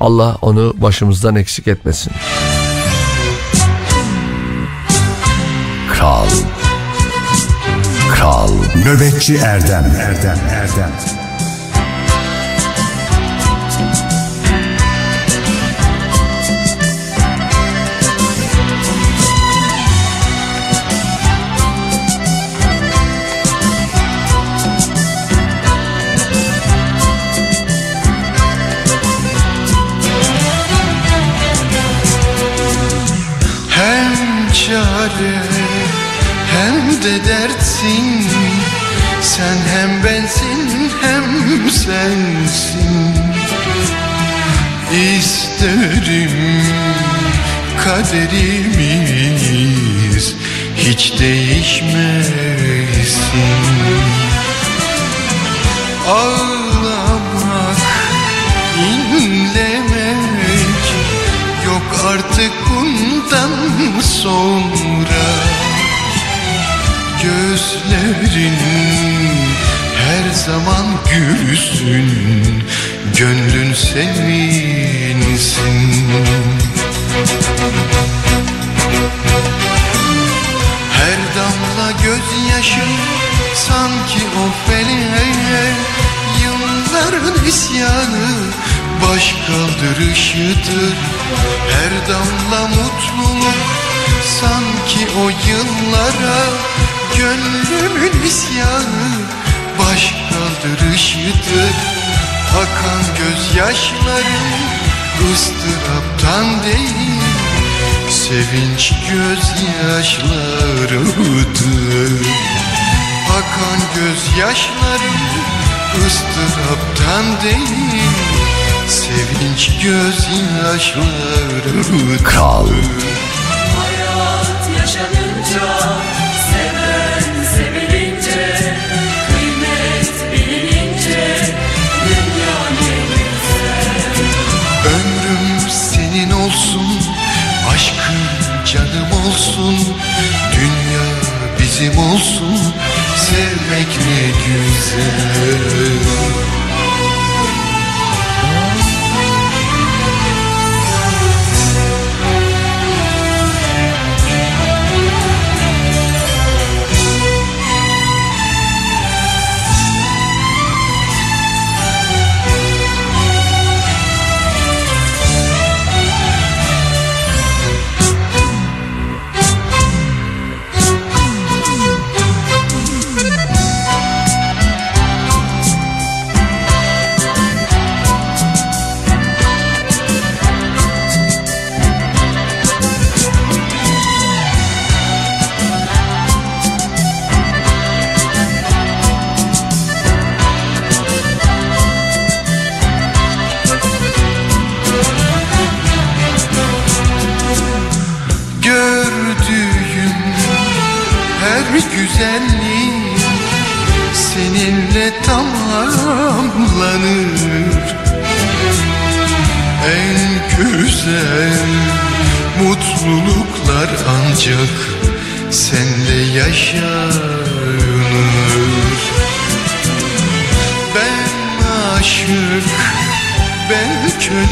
Allah onu başımızdan eksik etmesin. Kral. Kral. Nöbetçi Erdem. Erdem Erdem de dertsin. Sen hem bensin hem sensin. İsterim kaderimiz hiç değişmesin. Ağlamak, inlemek yok artık bundan sonra Gözlerin her zaman gülsün Gönlün sevinsin Her damla gözyaşın sanki o feleğe Yılların isyanı baş kaldırışıdır Her damla mutluluk sanki o yıllara Gönlümün isyanı baş kaldırışıdır Akan gözyaşlarım ıstıraptan değil Sevinç gözyaşlarıdır Akan gözyaşlarım ıstıraptan değil Sevinç gözyaşlarıdır Kral olsun Dünya bizim olsun. Sevmek ne güzel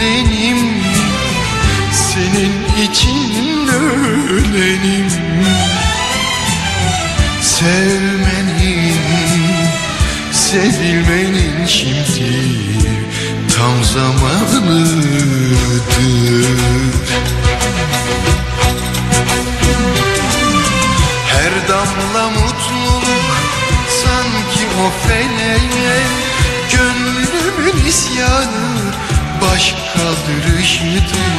kölenim senin için ölenim. Sevmenin, sevilmenin şimdi tam zamanıdır. Her damla mutluluk sanki o feleğe Gönlümün isyanı baş kaldırışıdır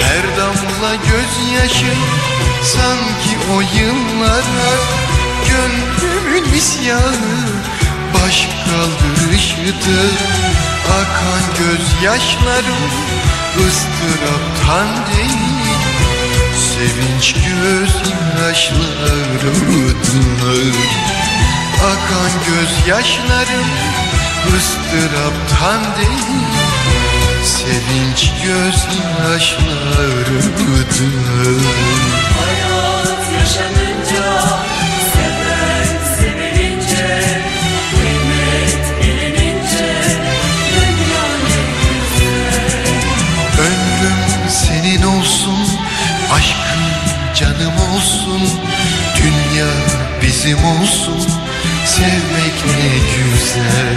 Her damla gözyaşı sanki o yıllara Gönlümün isyanı. Baş kaldırışıdır Akan gözyaşlarım ıstıraptan değil. Sevinç gözyaşlarıdır Akan gözyaşlarım ıstıraptan değil Sevinç gözyaşlarıdır Hayat yaşanınca Seven sevilince Kıymet Dünya ne güzel. Ömrüm senin olsun Aşkım canım olsun Dünya bizim olsun Sevmek ne güzel.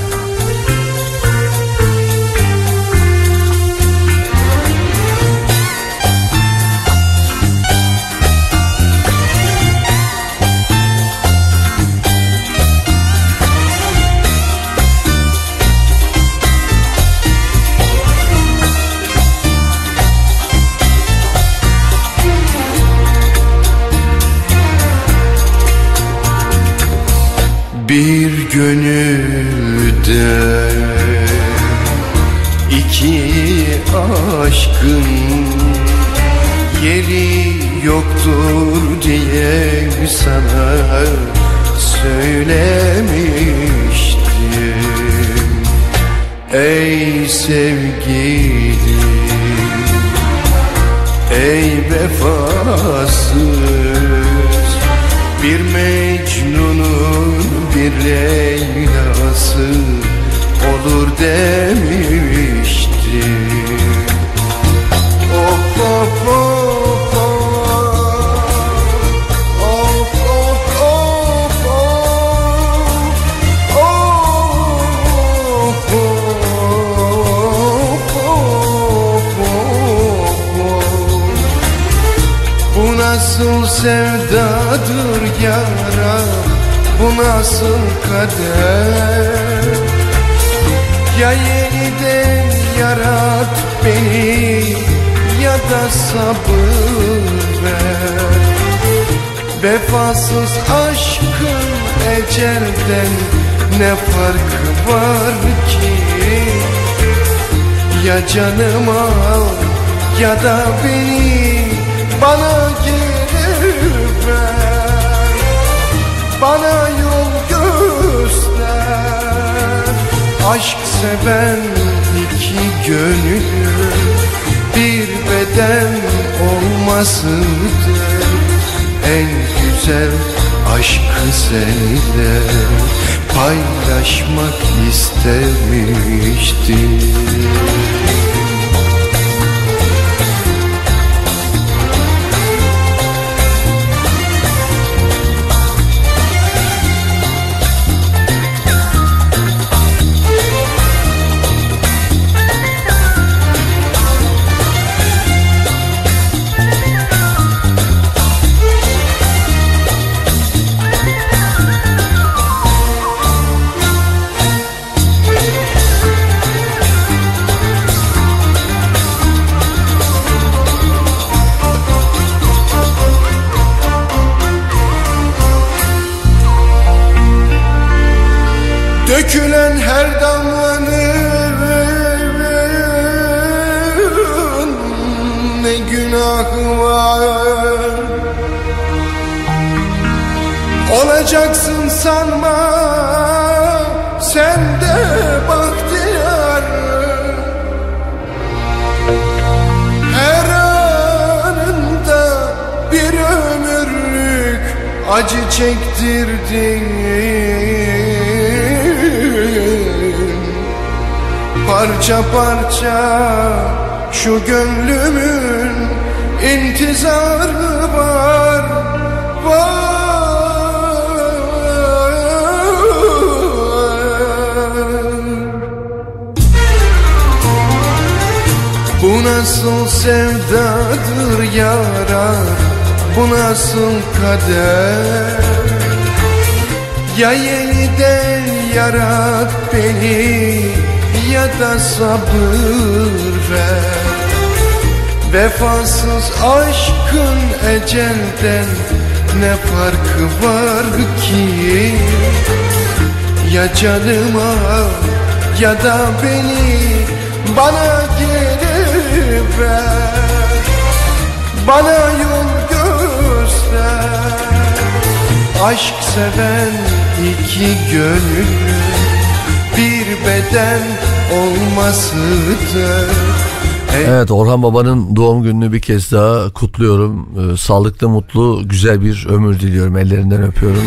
Bir gönülde iki aşkın yeri yoktur diye sana söylemiştim. Ey sevgilim Ey vefasız Bir Mecnun'un bir Leyla'sı Olur of of of Of of of of Of of of Bu nasıl sevdadır yara Bu nasıl kader? Ya yeniden yarat beni Ya da sabır ver. Vefasız aşkın ecelden Ne farkı var ki? Ya canımı al ya da beni bana geri Bana yol göster. Aşk seven iki gönül Bir beden olmasıdır. En güzel aşkı seninle Paylaşmak istemiştim çektirdin? Parça parça şu gönlümün intizarı var Var. Bu nasıl sevdadır yarar Bu nasıl kader Ya yeniden yarat beni Ya da sabır ver. Vefasız aşkın ecelden Ne farkı var ki? Ya canıma ya da beni Bana geri ver. Bana yol göster. Aşk seven iki gönül Bir beden olmasıdır Evet Orhan Baba'nın doğum gününü bir kez daha kutluyorum. Ee, sağlıklı, mutlu, güzel bir ömür diliyorum. Ellerinden öpüyorum.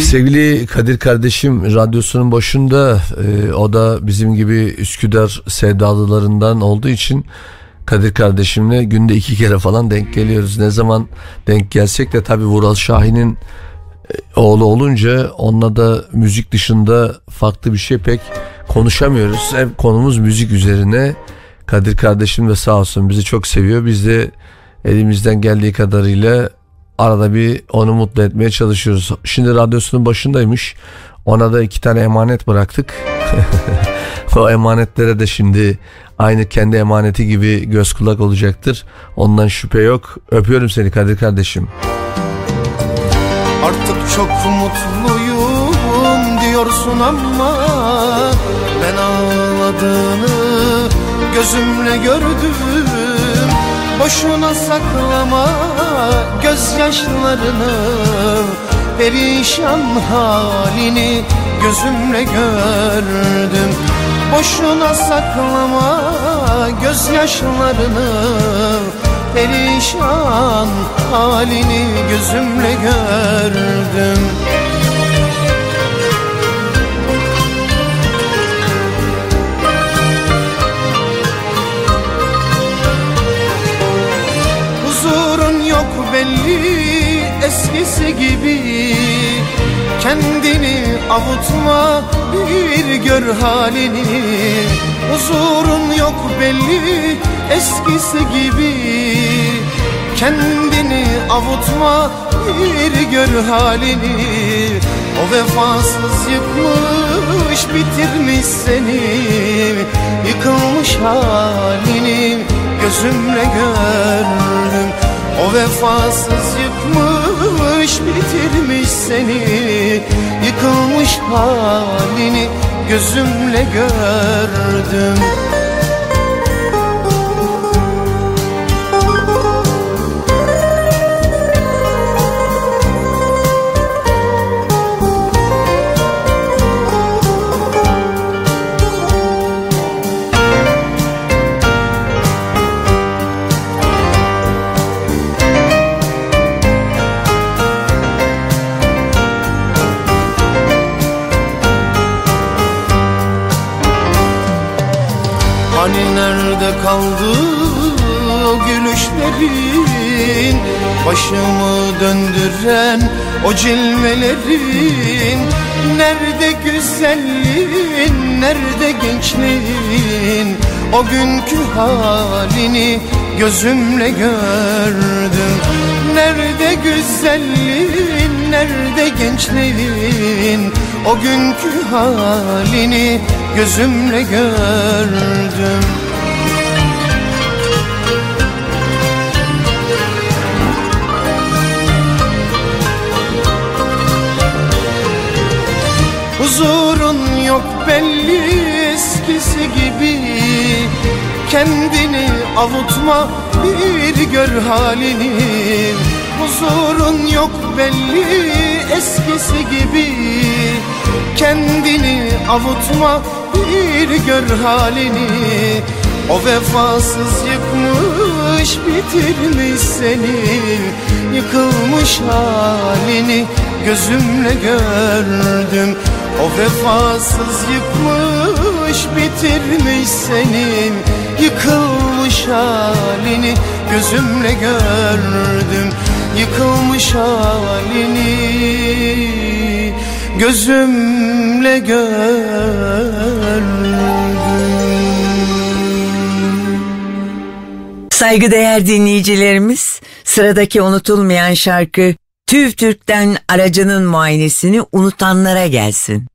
Sevgili Kadir kardeşim radyosunun başında e, o da bizim gibi Üsküdar sevdalılarından olduğu için Kadir kardeşimle günde iki kere falan denk geliyoruz. Ne zaman denk gelsek de tabi Vural Şahin'in oğlu olunca onunla da müzik dışında farklı bir şey pek konuşamıyoruz. Hep konumuz müzik üzerine. Kadir kardeşim de sağ olsun bizi çok seviyor. Biz de elimizden geldiği kadarıyla arada bir onu mutlu etmeye çalışıyoruz. Şimdi radyosunun başındaymış. Ona da iki tane emanet bıraktık. o emanetlere de şimdi aynı kendi emaneti gibi göz kulak olacaktır. Ondan şüphe yok. Öpüyorum seni Kadir kardeşim. Çok mutluyum diyorsun ama Ben ağladığını gözümle gördüm. Boşuna saklama gözyaşlarını Perişan halini gözümle gördüm. Boşuna saklama gözyaşlarını Perişan halini gözümle gördüm. Huzurun yok belli eskisi gibi. Kendini avutma bir gör halini. Huzurun yok belli eskisi gibi Kendini avutma bir gör halini. O vefasız yıkmış bitirmiş seni Yıkılmış halini. Gözümle gördüm O vefasız yıkmış bitirmiş seni Yıkılmış halini. Gözümle gördüm Başımı döndüren o cilvelerin Nerede güzelliğin, nerede gençliğin? O günkü halini gözümle gördüm. Nerede güzelliğin, nerede gençliğin? O günkü halini gözümle gördüm yok belli eskisi gibi Kendini avutma bir gör halini. Huzurun yok belli eskisi gibi Kendini avutma bir gör halini. O vefasız yıkmış bitirmiş seni Yıkılmış halini gözümle gördüm O vefasız yıkmış bitirmiş senin Yıkılmış halini. Gözümle gördüm Yıkılmış halini. Gözümle gördüm. Saygıdeğer dinleyicilerimiz, sıradaki unutulmayan şarkı TÜV TÜRK'ten aracının muayenesini unutanlara gelsin.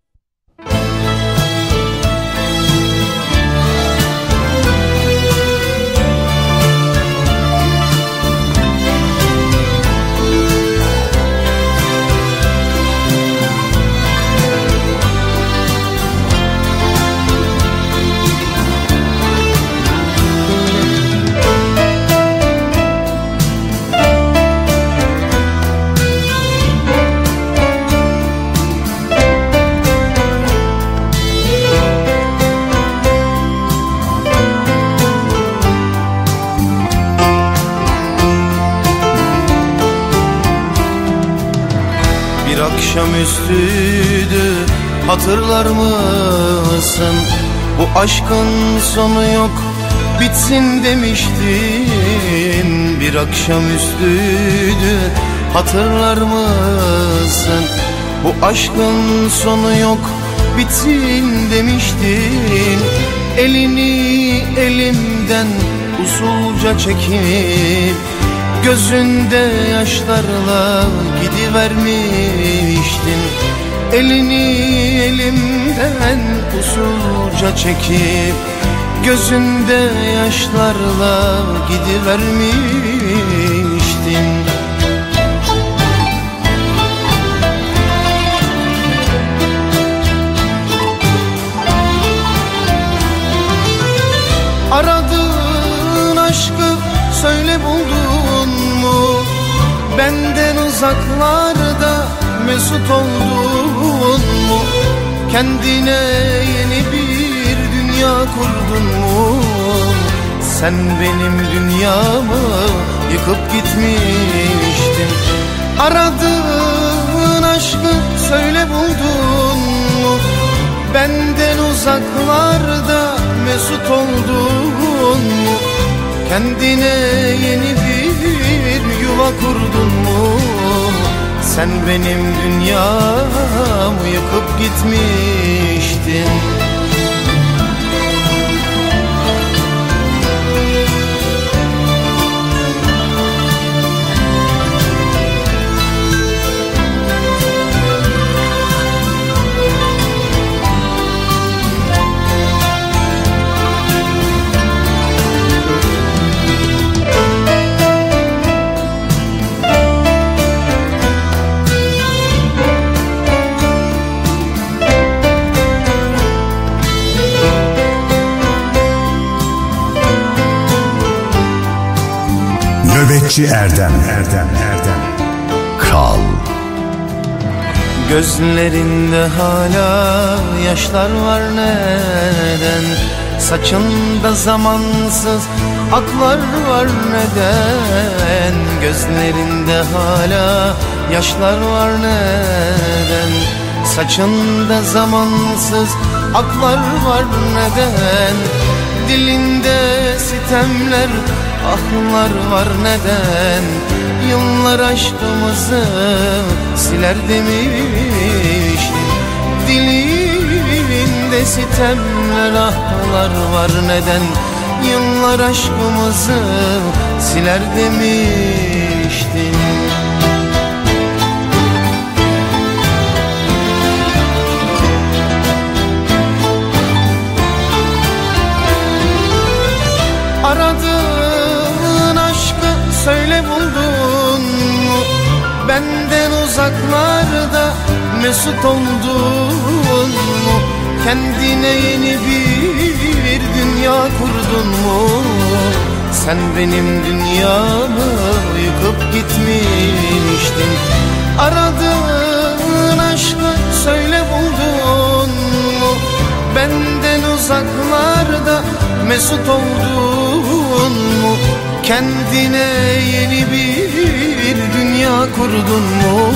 Akşamüstüydü hatırlar mısın? Bu aşkın sonu yok bitsin demiştin Bir akşamüstüydü hatırlar mısın? Bu aşkın sonu yok bitsin demiştin Elini elimden usulca çekip Gözünde yaşlarla gidivermiştin Elini elimden usulca çekip Gözünde yaşlarla gidivermiştin Aradığın aşkı söyle buldun mu? Benden uzaklarda mesut oldun mu? Kendine yeni bir dünya kurdun mu? Sen benim dünyamı yıkıp gitmiştin Aradığın aşkı söyle buldun mu? Benden uzaklarda mesut oldun mu? Kendine yeni bir yuva kurdun mu? Sen benim dünyamı yıkıp gitmiştin Nöbetçi Erdem. Erdem Erdem. Kral. Gözlerinde hala yaşlar var neden? Saçında zamansız aklar var neden? Gözlerinde hala yaşlar var neden? Saçında zamansız aklar var neden? Dilinde sitemler ahlar var neden? Yıllar aşkımızı siler demiştin Dilinde sitemler ahlar var neden? Yıllar aşkımızı siler demiştin mesut oldun mu? Kendine yeni bir dünya kurdun mu? Sen benim dünyamı yıkıp gitmiştin Aradığın aşkı söyle buldun mu? Benden uzaklarda mesut oldun mu? Kendine yeni bir dünya kurdun mu?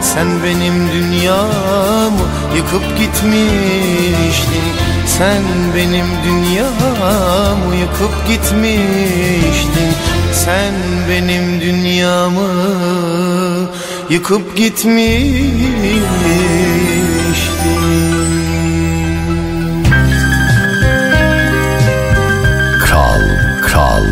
Sen benim dünyamı yıkıp gitmiştin. Sen benim dünyamı yıkıp gitmiştin. Sen benim dünyamı yıkıp gitmiştin. Kral Kral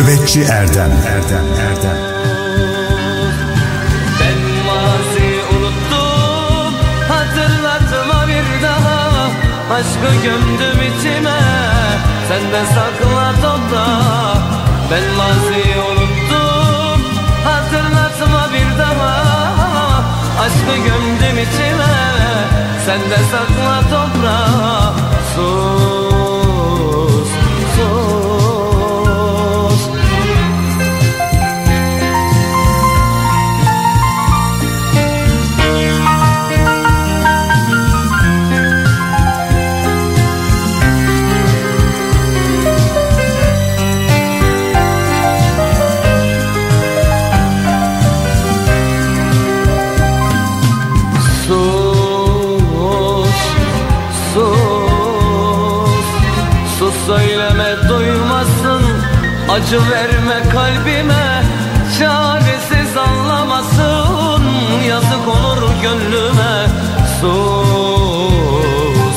Nöbetçi Erdem. Erdem Erdem. Ben mazi unuttum Hatırlatma bir daha. Aşkı gömdüm içime Sen de sakla toprağa Ben maziyi unuttum Hatırlatma bir daha. Aşkı gömdüm içime Sen de sakla toprağa Sus Acı verme kalbime Çaresiz anlamasın. Yazık olur gönlüme. Sus,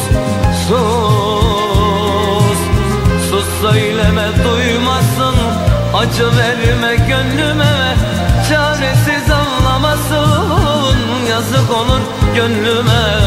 sus, sus söyleme duymasın. Acı verme gönlüme Çaresiz anlamasın. Yazık olur gönlüme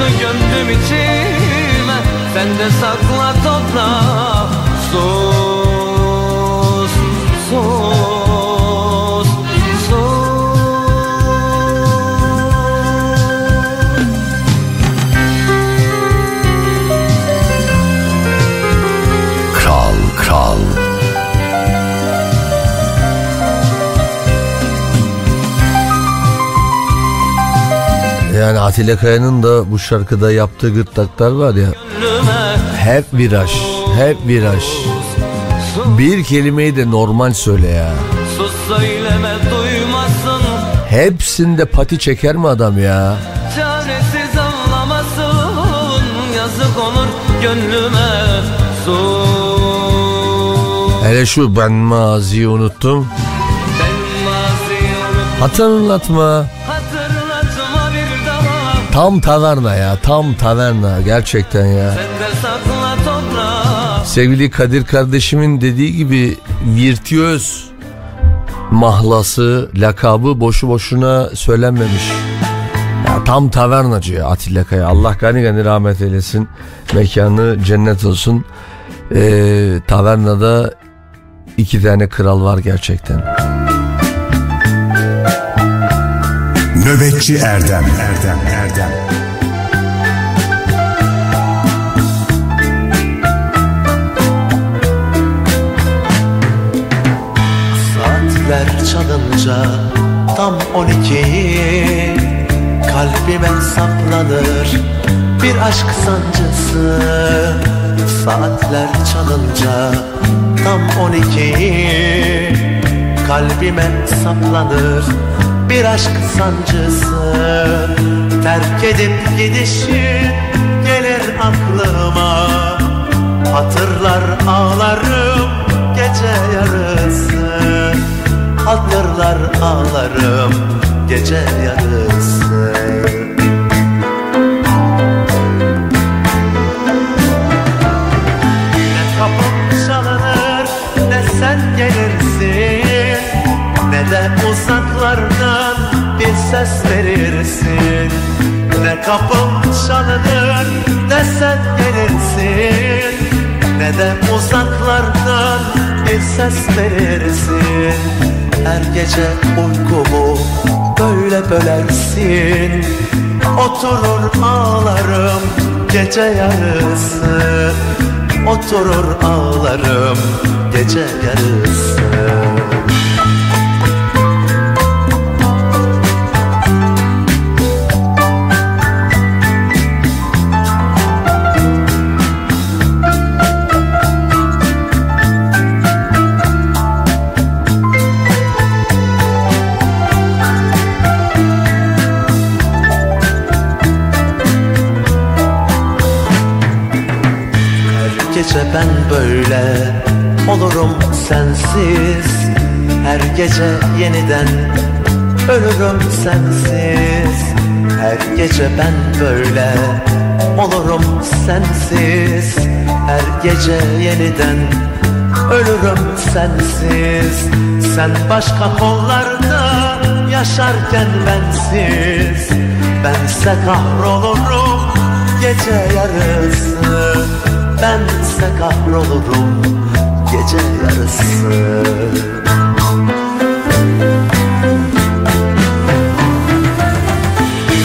Aşkı gömdüm içime. Sen de sakla toprağa Sus Yani Atilla Kaya'nın da bu şarkıda yaptığı gırtlaklar var ya hep viraj, hep viraj. Bir kelimeyi de normal söyle ya. Sus söyleme duymasın Hepsinde pati çeker mi adam ya? Çaresiz anlamasın Yazık olur gönlüme Sus Hele şu ben maziyi unuttum. Ben maziyi unut Hatırlatma. Tam taverna ya, tam taverna gerçekten ya. Sevgili Kadir kardeşimin dediği gibi virtüöz mahlası, lakabı boşu boşuna söylenmemiş. Ya tam tavernacı Atilla Kaya. Allah gani gani rahmet eylesin. Mekanı cennet olsun. Ee, tavernada iki tane kral var gerçekten. Nöbetçi Erdem. Erdem Erdem. Saatler çalınca tam on ikiyi Kalbime saplanır bir aşk sancısı. Saatler çalınca tam on ikiyi Kalbime saplanır bir aşk sancısı. Terk edip gidişin gelir aklıma. Hatırlar ağlarım gece yarısı. Hatırlar ağlarım gece yarısı. Ne kapım çalınır ne sen gelirsin Ne de uzaklardan bir ses verirsin. Ne kapım çalınır ne sen gelirsin. Ne de uzaklardan bir ses verirsin. Her gece uykumu böyle bölersin. Oturur ağlarım gece yarısı. Oturur ağlarım gece yarısı gece ben böyle olurum sensiz. Her gece yeniden Ölürüm sensiz. Her gece ben böyle Olurum sensiz. Her gece yeniden Ölürüm sensiz. Sen başka kollarda Yaşarken bensiz. Bense kahrolurum Gece yarısı Bense kahrolurum Gece yarısı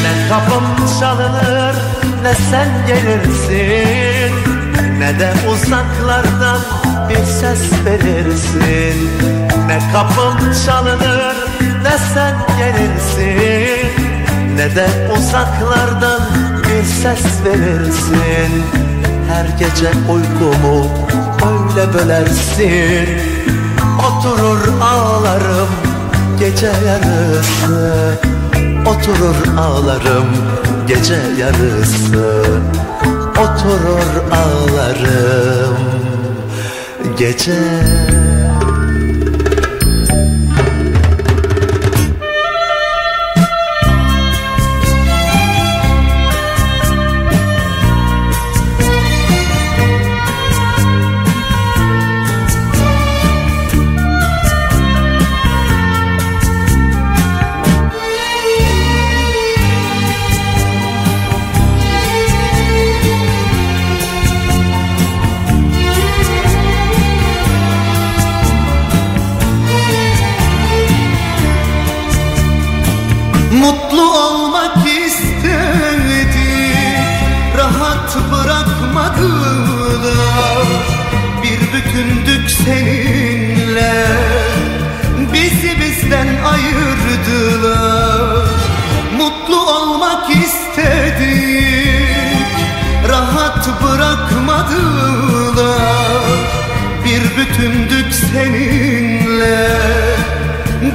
Ne kapım çalınır ne sen gelirsin. Ne de uzaklardan bir ses verirsin Ne kapım çalınır ne sen gelirsin. Ne de uzaklardan bir ses verirsin Her gece uykumu öyle bölersin. Oturur ağlarım gece yarısı. Oturur ağlarım gece yarısı. Oturur ağlarım gece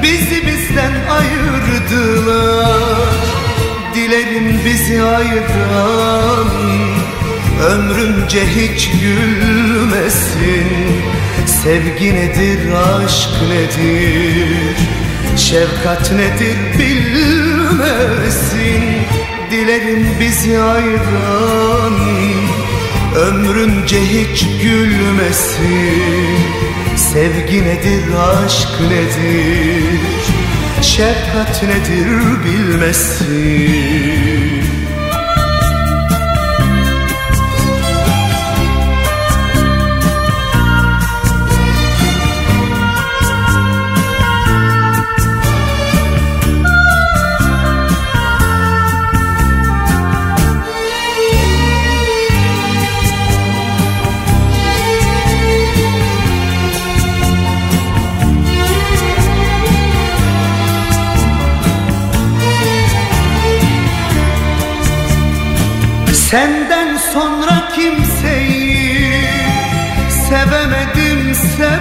Bizi bizden ayırdılar. Dilerim bizi ayıran Ömrümce hiç gülmesin. Sevgi nedir, aşk nedir? Şefkat nedir bilmesin. Dilerim bizi ayıran Ömrümce hiç gülmesin Sevgi nedir, aşk nedir? Şefkat nedir bilmesin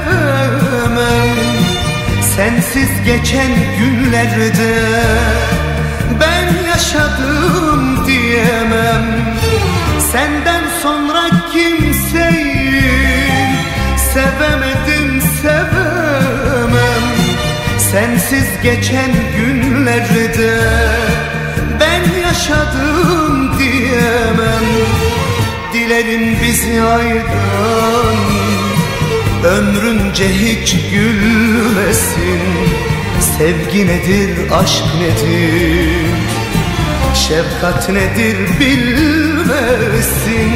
sevemem Sensiz geçen günlerde ben yaşadım diyemem. Senden sonra kimseyi sevemedim sevemem. Sensiz geçen günlerde ben yaşadım diyemem. Dilerim bizi ayıran Ömrünce hiç gülmesin. Sevgi nedir, aşk nedir? Şefkat nedir bilmesin.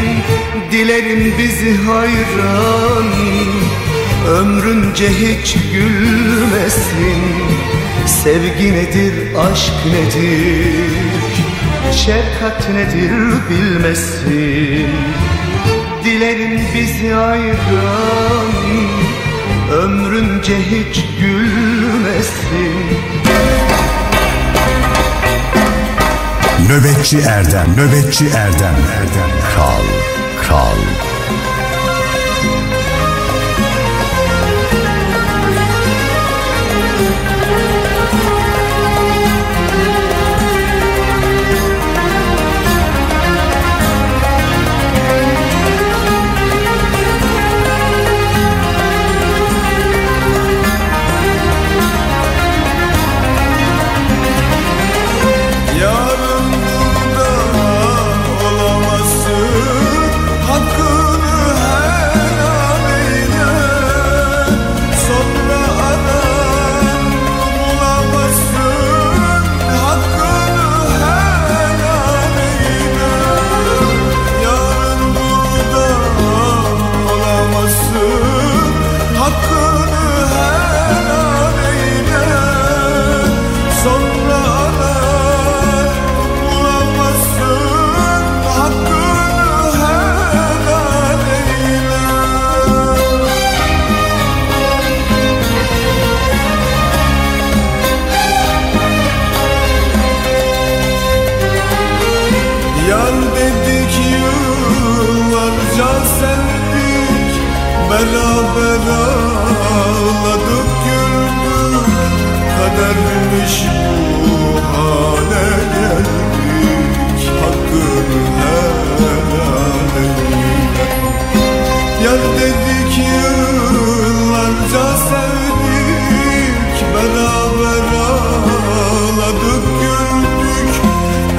Dilerim bizi hayran. Ömrünce hiç gülmesin. Sevgi nedir, aşk nedir? Şefkat nedir bilmesin Dilerim bizi ayıran Ömrünce hiç gülmesin Nöbetçi Erdem, Nöbetçi Erdem, Erdem. Kral, kral.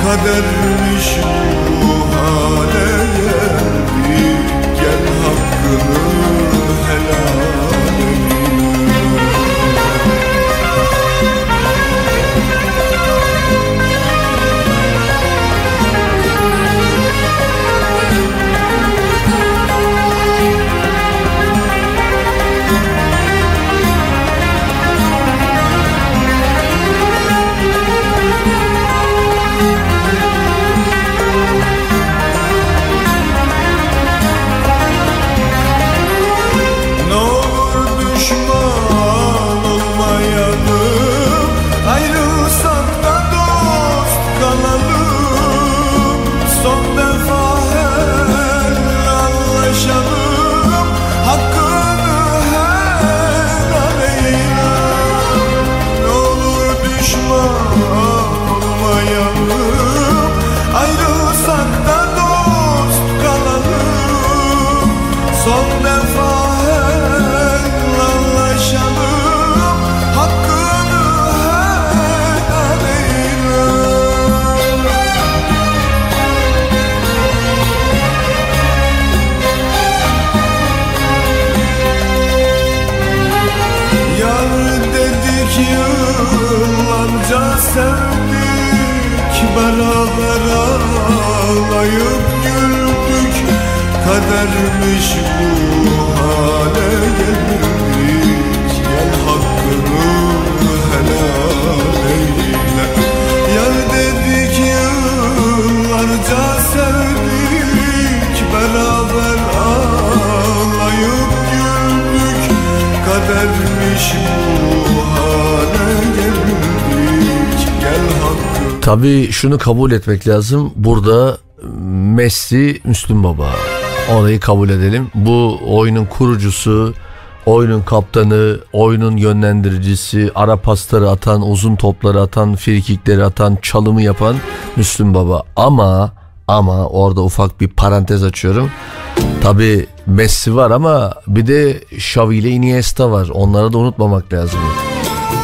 Kadermiş bu hale ağlayıp güldük Kadermiş bu hale geldik Gel hakkını helal eyle. Yar dedik yıllarca sevdik Beraber ağlayıp güldük. Kadermiş bu hale geldik Tabii şunu kabul etmek lazım. Burada Messi Müslüm Baba. Orayı kabul edelim. Bu oyunun kurucusu, oyunun kaptanı, oyunun yönlendiricisi, ara pasları atan, uzun topları atan, frikikleri atan, çalımı yapan Müslüm Baba. Ama ama orada ufak bir parantez açıyorum. Tabii Messi var ama bir de Xavi ile Iniesta var. Onları da unutmamak lazım.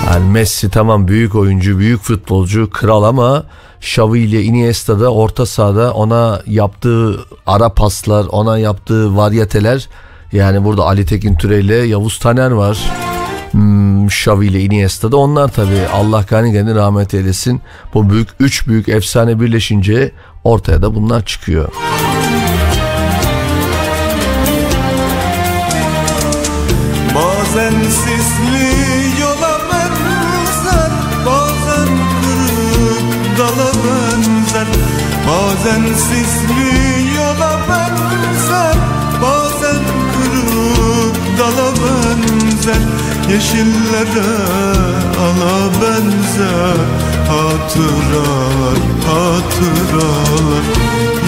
Yani Messi tamam büyük oyuncu, büyük futbolcu, kral ama Xavi ile Iniesta da orta sahada ona yaptığı ara paslar, ona yaptığı varyeteler yani burada Ali Tekin Türe ile Yavuz Taner var. Hmm, Xavi ile Iniesta da onlar tabii. Allah gani gani rahmet eylesin. Bu büyük üç büyük efsane birleşince ortaya da bunlar çıkıyor. Bazen Bazen sisli yola benzer Bazen kırık dala benzer Yeşillere ala benzer Hatıralar, hatıralar.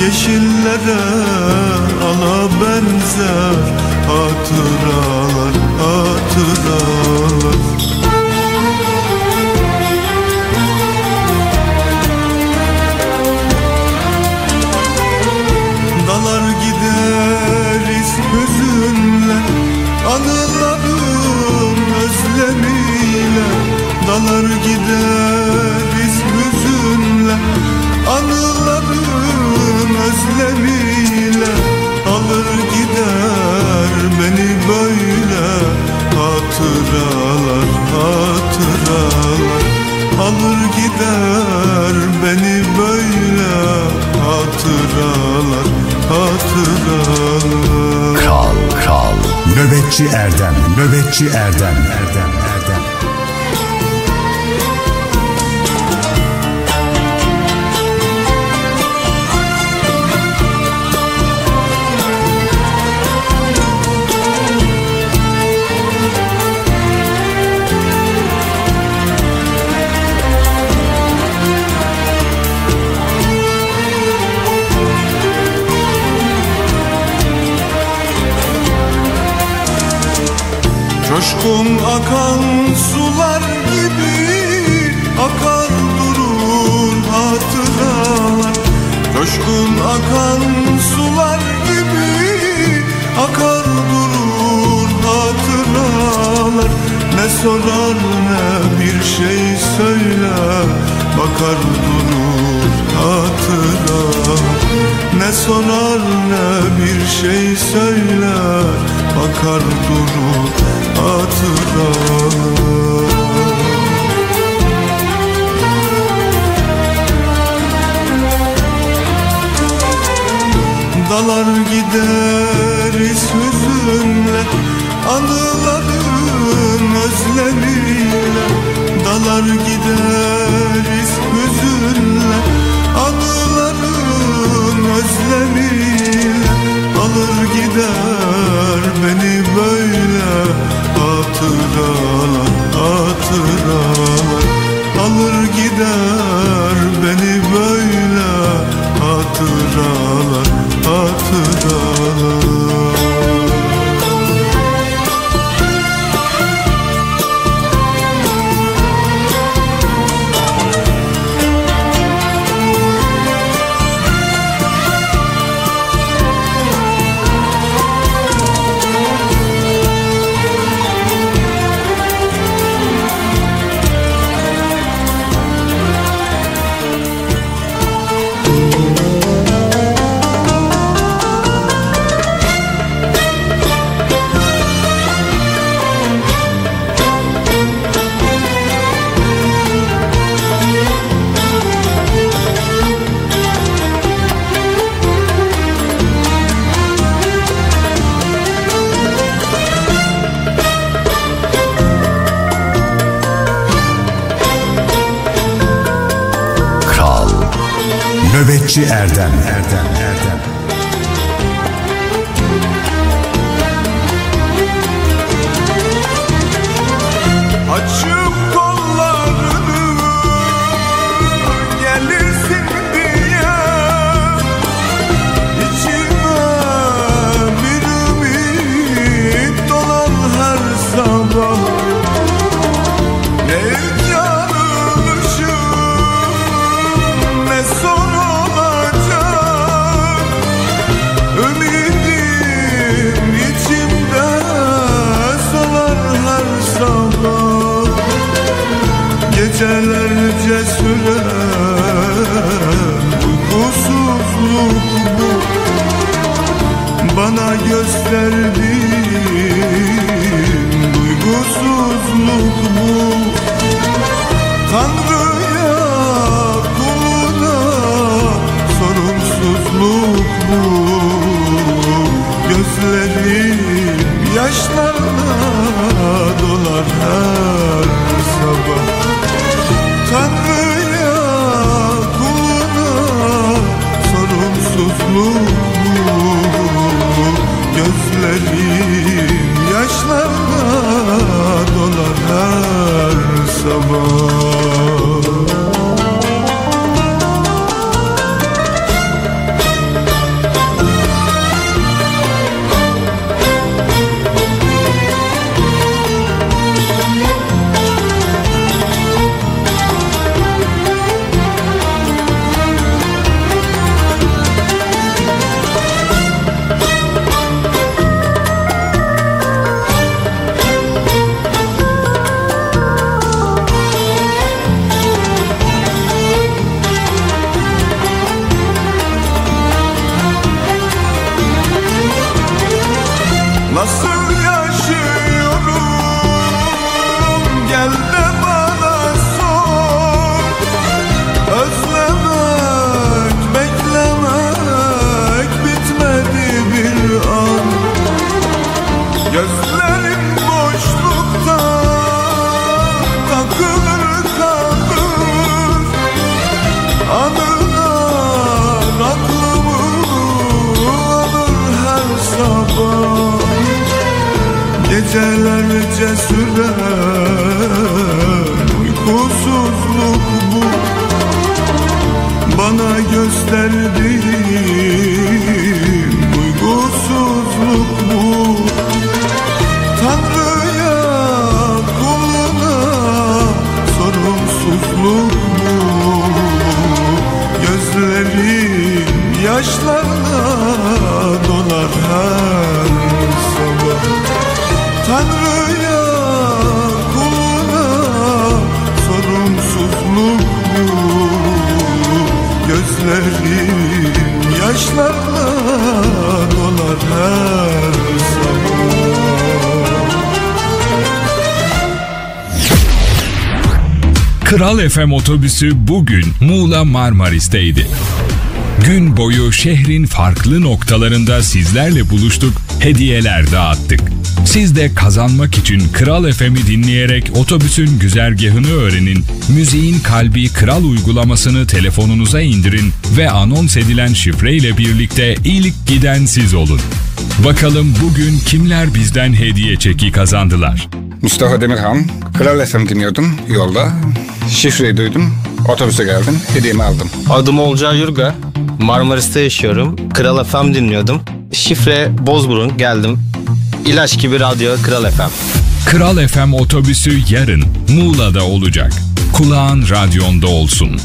Yeşillere ala benzer Hatıralar, hatıralar Anıların özlemiyle Dalar gideriz hüzünle. Anıların özlemiyle Alır gider beni böyle. Hatıralar, hatıralar. Alır gider beni böyle. Hatıralar, hatıralar Kral Nöbetçi Erdem. Nöbetçi Erdem. Erdem Coşkun akan sular gibi akar durur hatıralar. Coşkun akan sular gibi akar durur hatıralar. Ne sorar ne bir şey söyler bakar durur hatıralar. Ne sorar ne bir şey söyler bakar durur hatıralar Dalar gideriz hüzünle Anıların özlemiyle Dalar gideriz hüzünle Anıların özlemiyle Alır gider beni böyle Hatıralar, hatıralar Alır gider Nöbetçi Erdem Erdem FM otobüsü bugün Muğla Marmaris'teydi. Gün boyu şehrin farklı noktalarında sizlerle buluştuk, hediyeler dağıttık. Siz de kazanmak için Kral FM'i dinleyerek otobüsün güzergahını öğrenin, müziğin kalbi Kral uygulamasını telefonunuza indirin ve anons edilen şifreyle birlikte ilk giden siz olun. Bakalım bugün kimler bizden hediye çeki kazandılar? Mustafa Demirhan, Kral FM dinliyordum yolda. Şifreyi duydum, otobüse geldim, hediyemi aldım. Adım Olcay Yurga. Marmaris'te yaşıyorum. Kral FM dinliyordum. Şifre Bozburun geldim. İlaç gibi radyo Kral FM. Kral FM otobüsü yarın Muğla'da olacak. Kulağın radyonda olsun.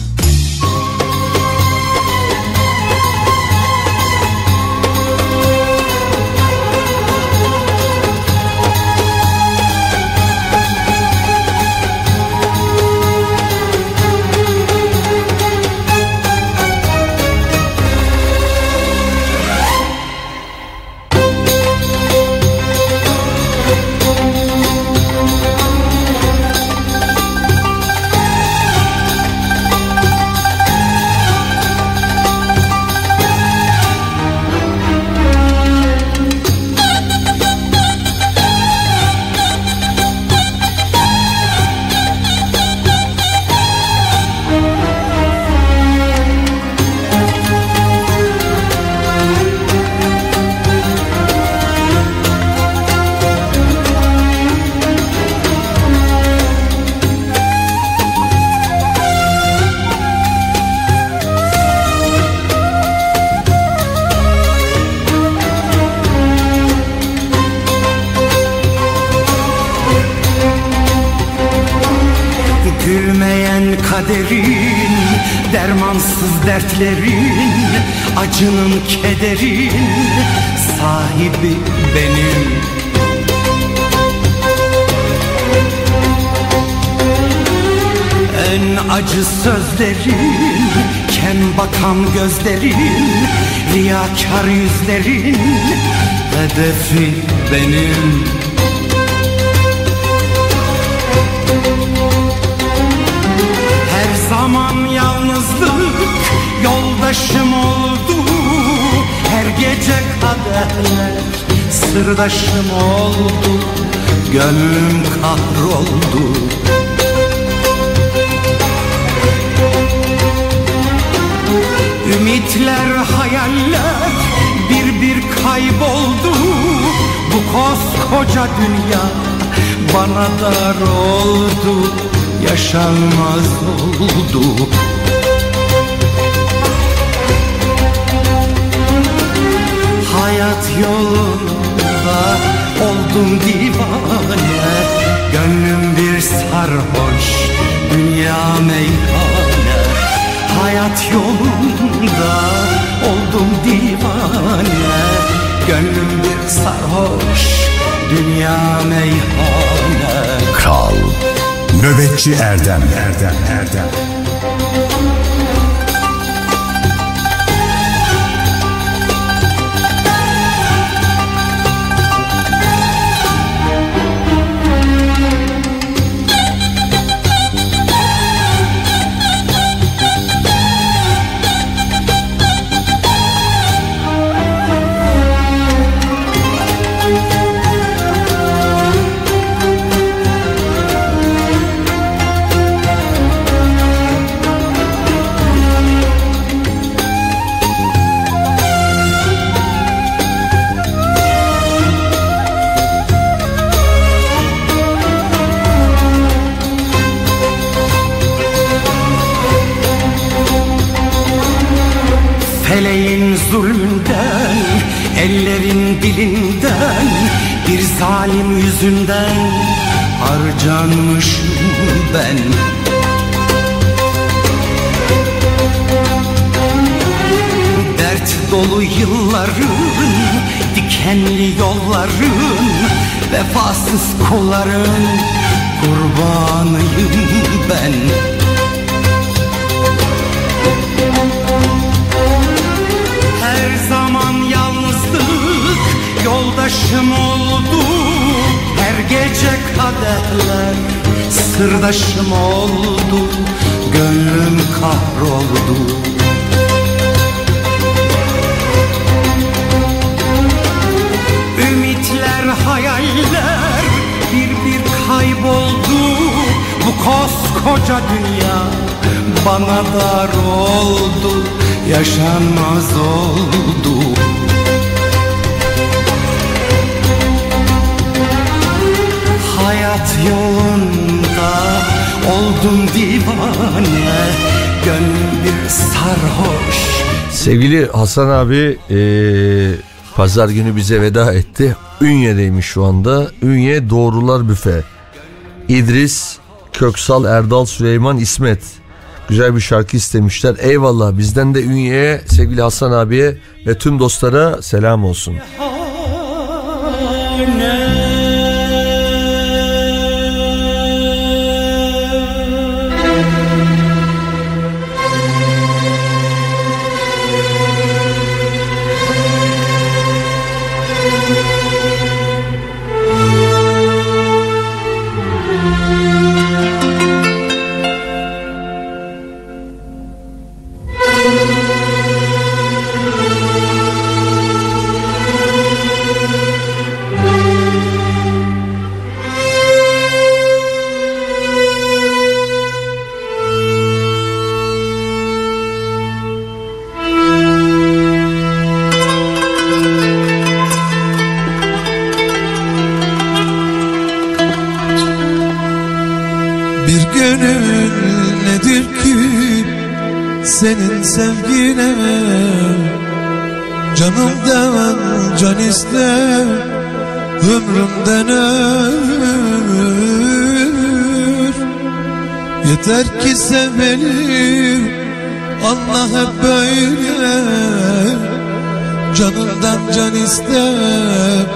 Dertlerin Acının kederin Sahibi benim. En acı sözlerin Ken bakan gözlerin Riyakar yüzlerin Hedefi benim. Her zaman yalnızlık yoldaşım oldu Her gece kaderler. Sırdaşım oldu Gönlüm kahroldu. Ümitler, hayaller bir bir kayboldu. Bu koskoca dünya bana dar oldu Yaşanmaz oldu Hayat yolunda oldum divane. Gönlüm bir sarhoş, dünya meyhane. Hayat yolunda oldum divane. Gönlüm bir sarhoş, dünya meyhane. Kral Nöbetçi Erdem. Erdem Erdem ellerin dilinden Bir zalim yüzünden harcanmışım ben. Dert dolu yılların, dikenli yolların Vefasız kulların kurbanıyım ben Sırdaşım oldu her gece kadehler Sırdaşım oldu gönlüm kahroldu. Ümitler hayaller bir bir kayboldu. Bu koskoca dünya bana dar oldu Yaşanmaz oldu Hayat yolunda oldum divane Gönlüm bir sarhoş Sevgili Hasan abi eee, pazar günü bize veda etti. Ünye'deymiş şu anda. Ünye Doğrular Büfe. İdris, Köksal, Erdal, Süleyman, İsmet. Güzel bir şarkı istemişler. Eyvallah bizden de Ünye'ye sevgili Hasan abiye ve tüm dostlara selam olsun. Yeter ki sev beni Allah hep böyle. Canımdan can ister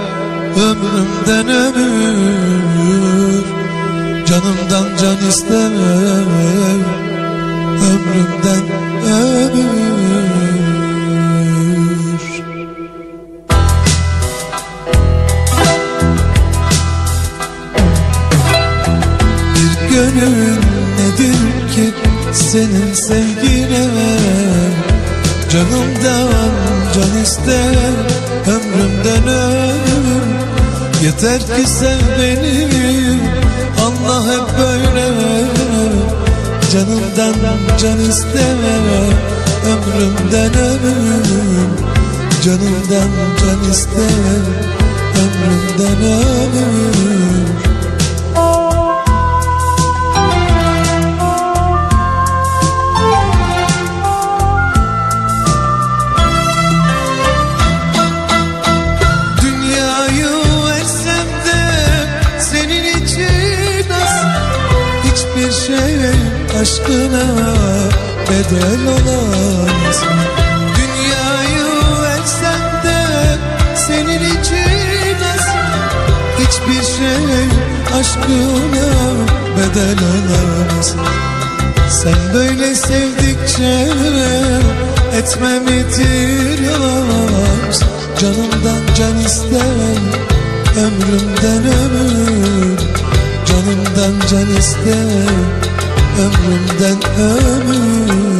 ömrümden ömür. Canımdan can istemem Ömrümden ömür senin sevgine. Canımdan can ister ömrümden ömür. Yeter ki sev beni Allah hep böyle. Canımdan can isteme Ömrümden ömür. Canımdan can isteme Ömrümden ömür bedel olamaz. Dünyayı versem de senin için az Hiçbir şey aşkına bedel olamaz. Sen böyle sevdikçe etmem itiraz Canımdan can istemem ömrümden ömür. Canımdan can istemem ömrümden ömür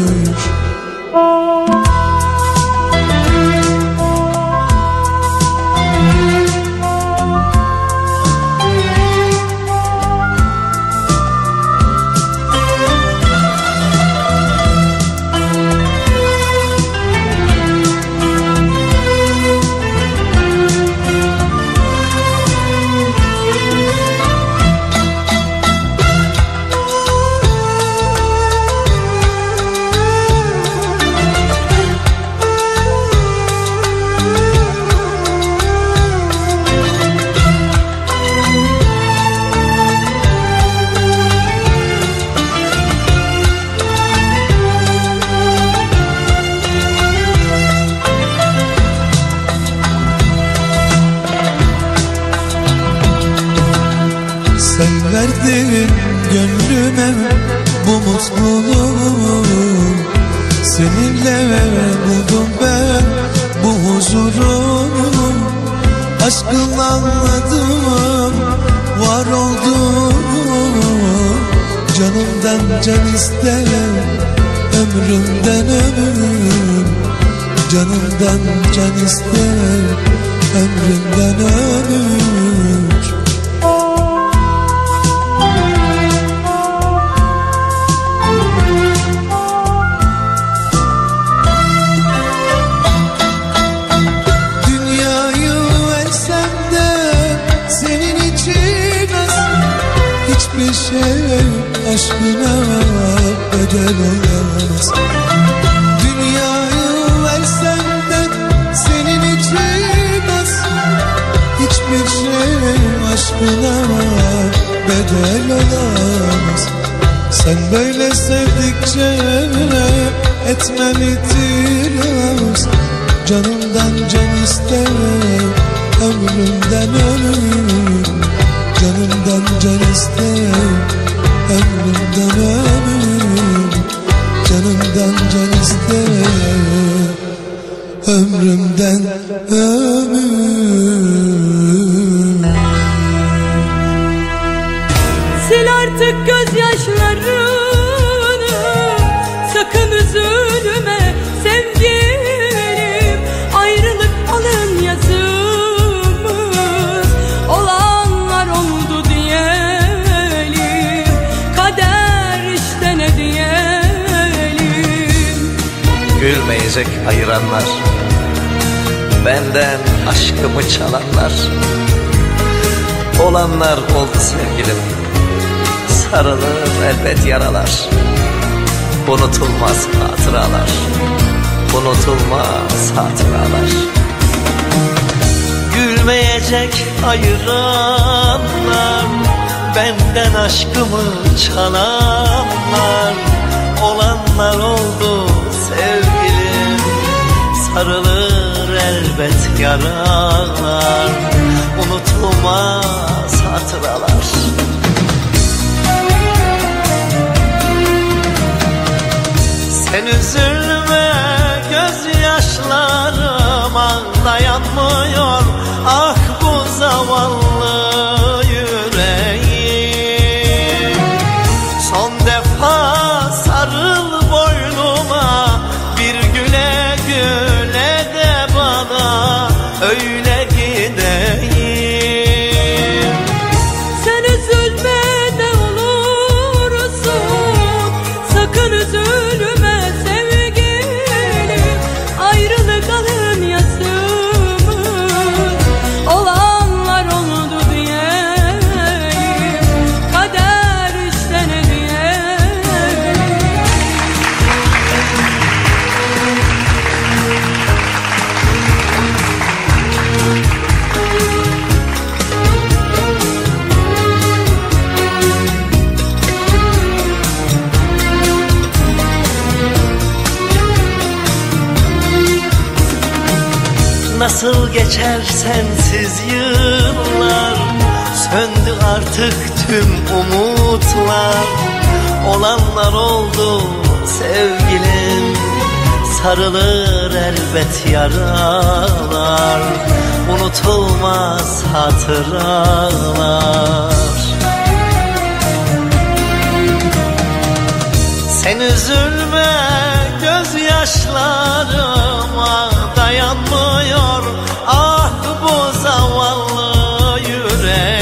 göre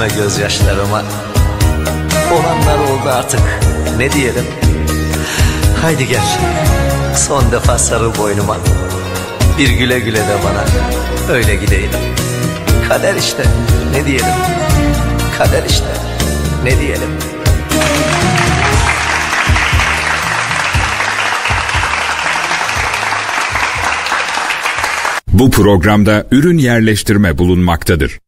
Dökme gözyaşlarıma. Olanlar oldu artık. Ne diyelim? Haydi gel. Son defa sarıl boynuma. Bir güle güle de bana. Öyle gideyim Kader işte. Ne diyelim? Kader işte. Ne diyelim? Bu programda ürün yerleştirme bulunmaktadır.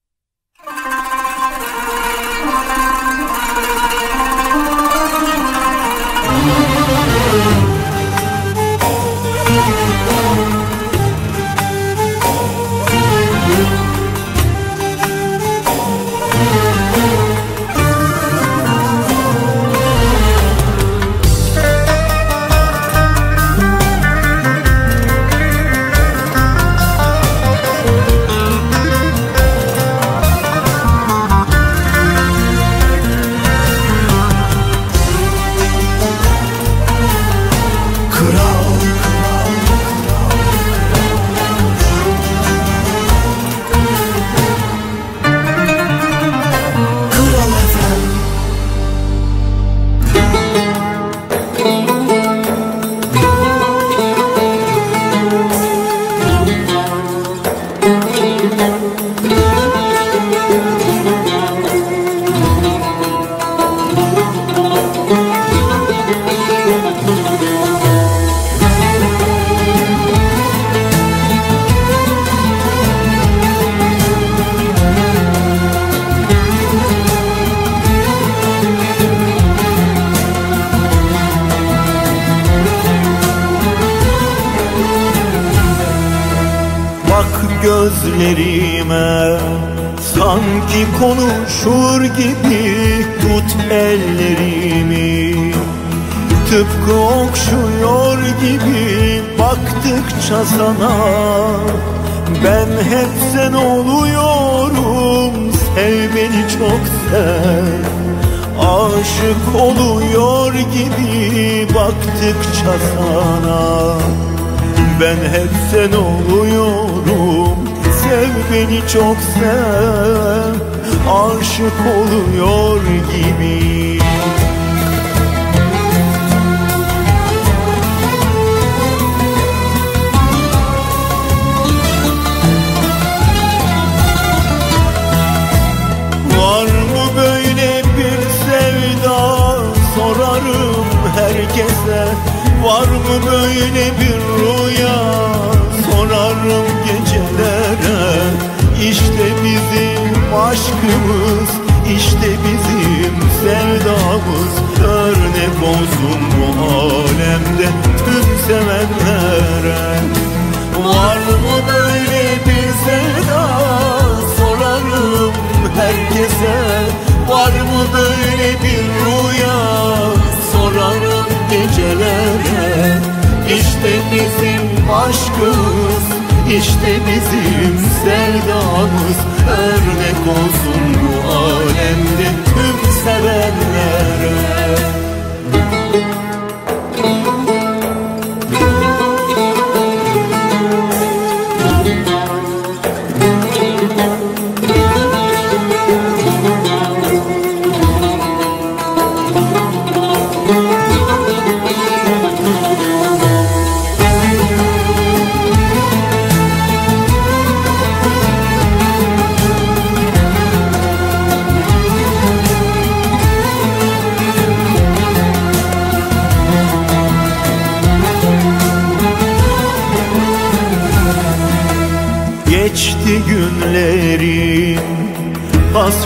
İşte bizim aşkımız işte bizim sevdamız. Örnek olsun bu alemde tüm sever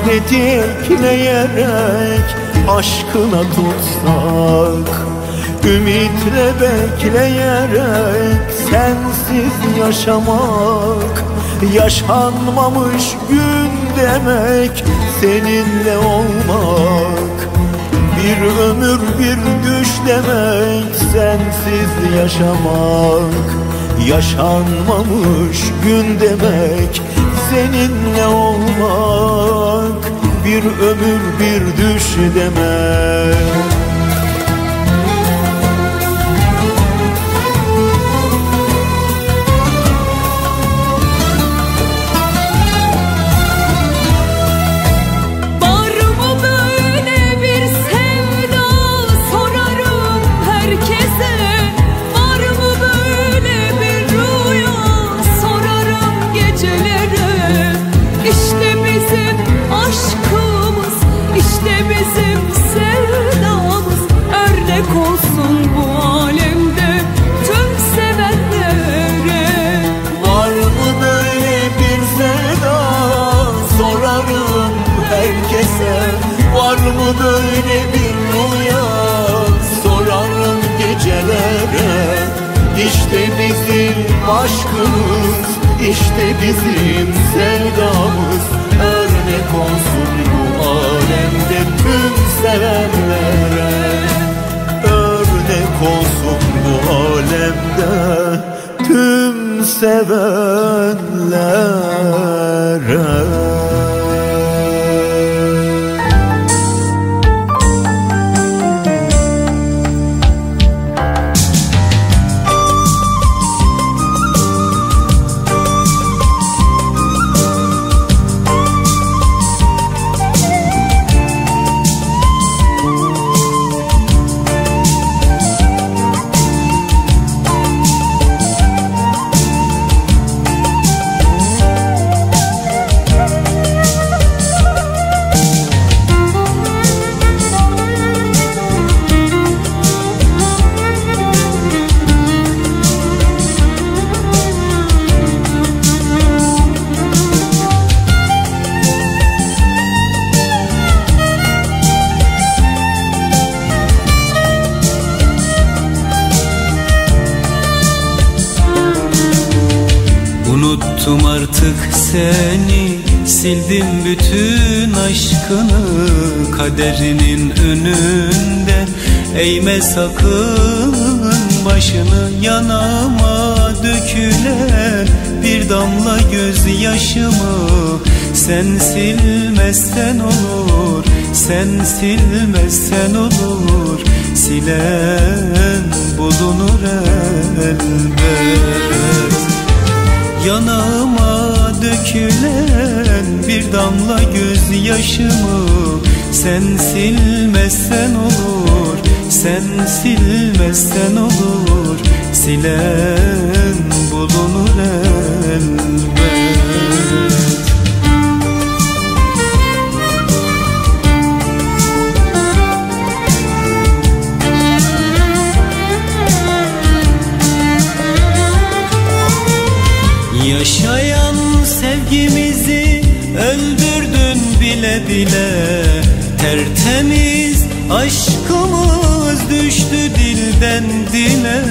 Nedir dileyerek aşkına tutsak Ümitle bekleyerek sensiz yaşamak Yaşanmamış gün demek seninle olmak Bir ömür bir düş demek sensiz yaşamak Yaşanmamış gün demek seninle olmak Bir ömür bir düş demek bizim sevdamız. Örnek olsun bu alemde tüm sevenlere. Örnek olsun bu alemde tüm seven Unuttum artık seni Sildim bütün aşkını Kaderinin önünde. Eğme sakın başını yanıma dökülen Bir damla gözyaşımı Sen silmezsen olur Sen silmezsen olur. Silen bulunur elbet Yanağıma dökülen bir damla gözyaşımı Sen silmezsen olur, sen silmezsen olur. Silen bulunur elbet bile bile Tertemiz. Aşkımız düştü dilden dile.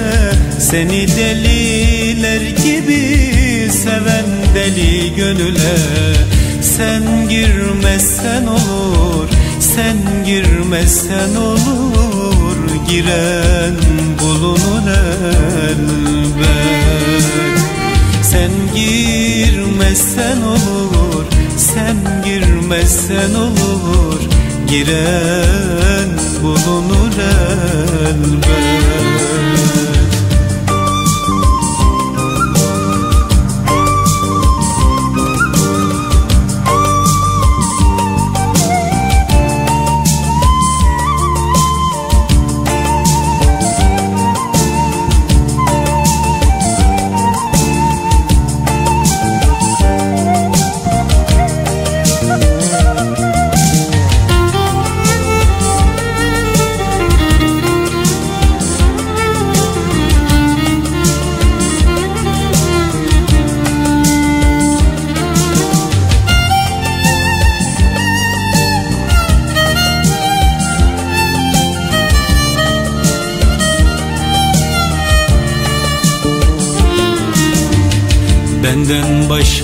Seni deliler gibi seven deli gönüle. Sen girmezsen olur, sen girmezsen olur. Giren bulunur elbet. Sen girmezsen olur Sen girmezsen olur Giren bulunur elbet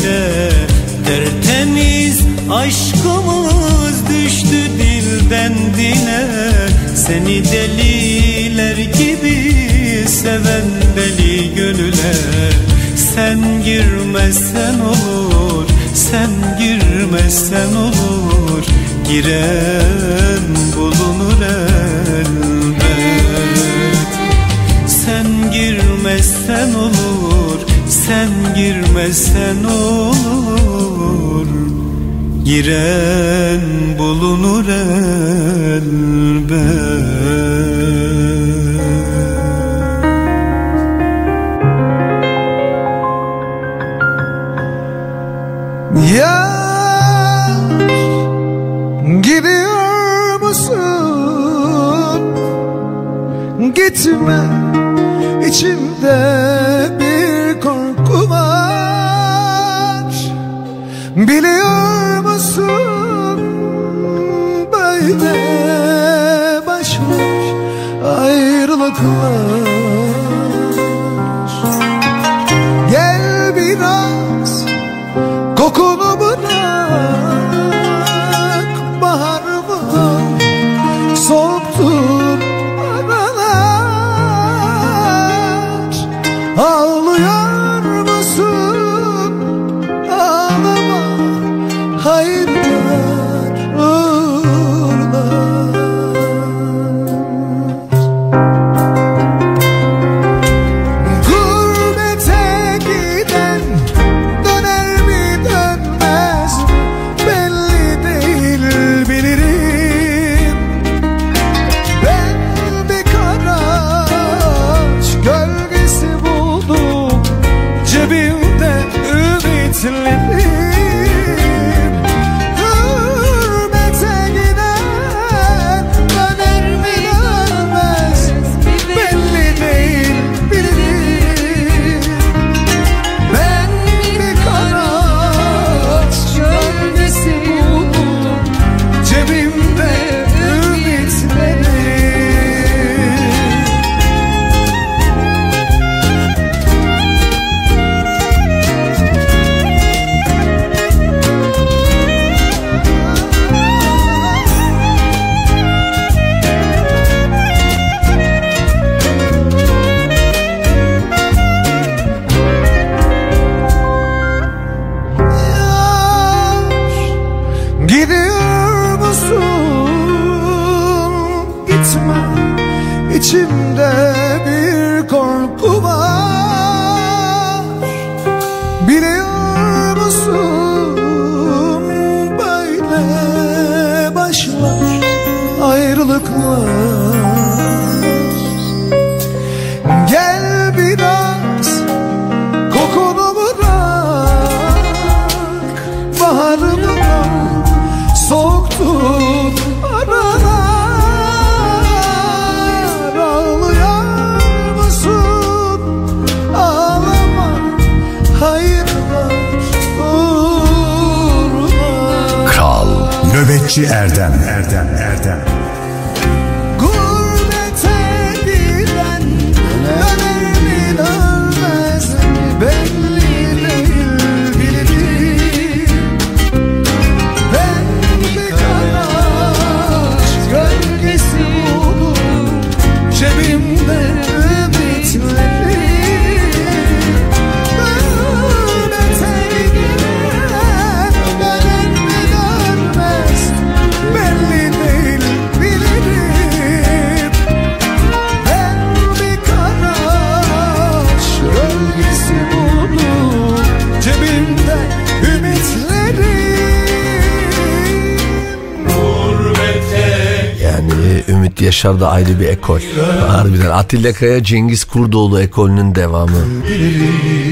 bile Tertemiz aşkımız düştü dilden dile. Seni deliler gibi seven deli gönüle. Sen girmezsen olur, sen girmezsen olur. Giren bulunur elbet. Sen girmezsen olur Sen girmezsen olur. Giren bulunur elbet. Yar gidiyor musun? Gitme içimde Biliyor musun? Böyle başlar ayrılıklar Yaşar da ayrı bir ekol. Harbiden Atilla Kaya Cengiz Kurdoğlu ekolünün devamı.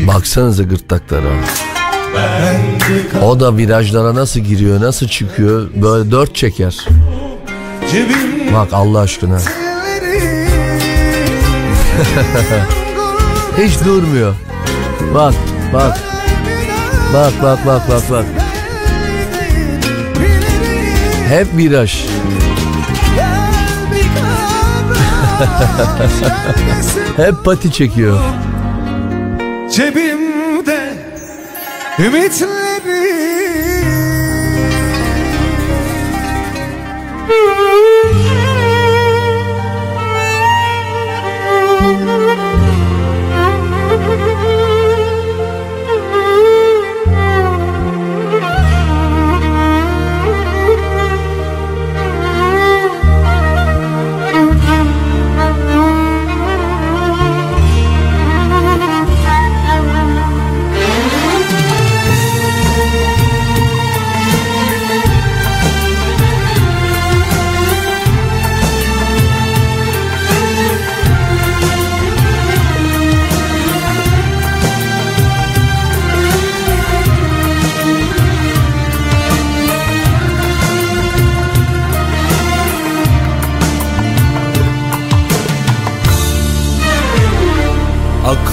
Baksanıza gırtlaklara. O da virajlara nasıl giriyor, nasıl çıkıyor? Böyle dört çeker. Bak Allah aşkına. Hiç durmuyor. Bak, bak. Bak, bak, bak, bak, bak. Hep viraj. Hep pati çekiyor. Cebimde ümitlerim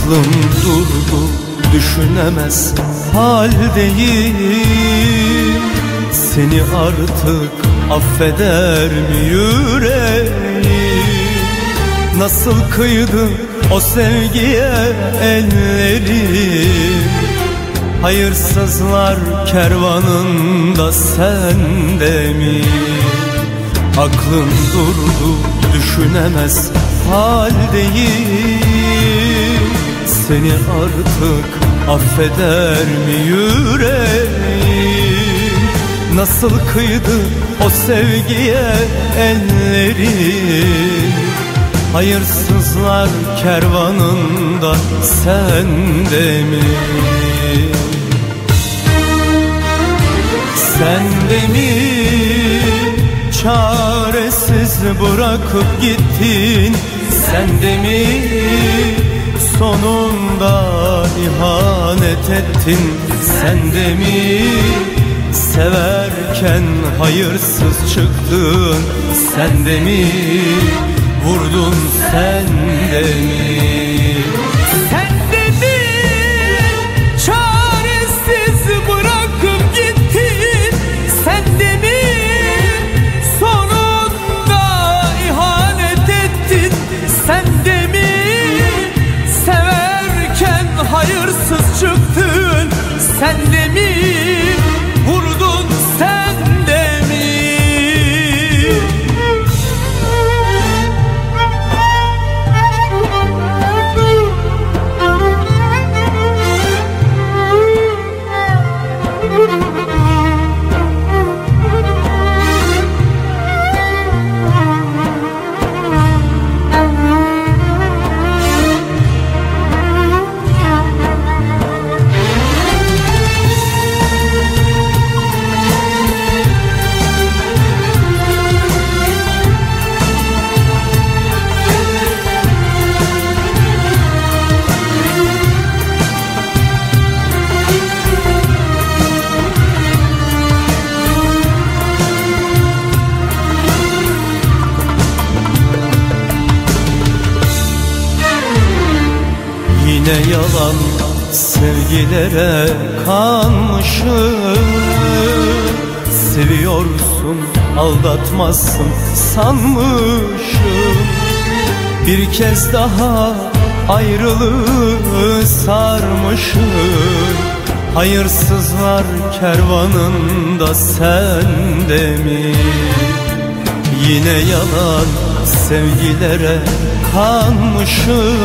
Aklım durdu düşünemez haldeyim. Seni artık affeder mi yüreğim? Nasıl kıydı o sevgiye ellerim? Hayırsızlar kervanında sende mi? Aklım durdu düşünemez haldeyim Seni artık affeder mi yüreğim? Nasıl kıydı o sevgiye ellerim Hayırsızlar kervanında sende mi? Sende mi? Çaresiz bırakıp gittin. Sende mi sonunda ihanet ettin. Sende mi severken hayırsız çıktın? Sende mi vurdun? Sende mi kez daha ayrılığı sarmışım. Hayırsızlar kervanında sen de mi? Yine yalan sevgilere kanmışım.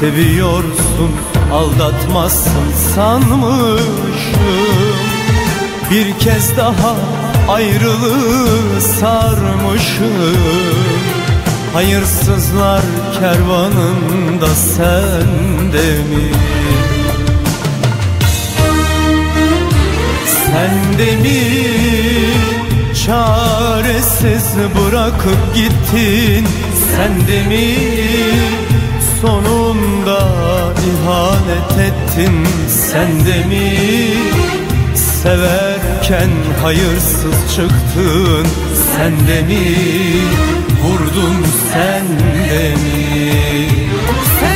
Seviyorsun aldatmazsın sanmışım. Bir kez daha ayrılığı sarmışım Hayırsızlar kervanında sen de mi? Sen de mi çaresiz bırakıp gittin? Sen de mi sonunda ihanet ettin? Sen de mi severken hayırsız çıktın Sen de mi vurdun sen de mi? Sen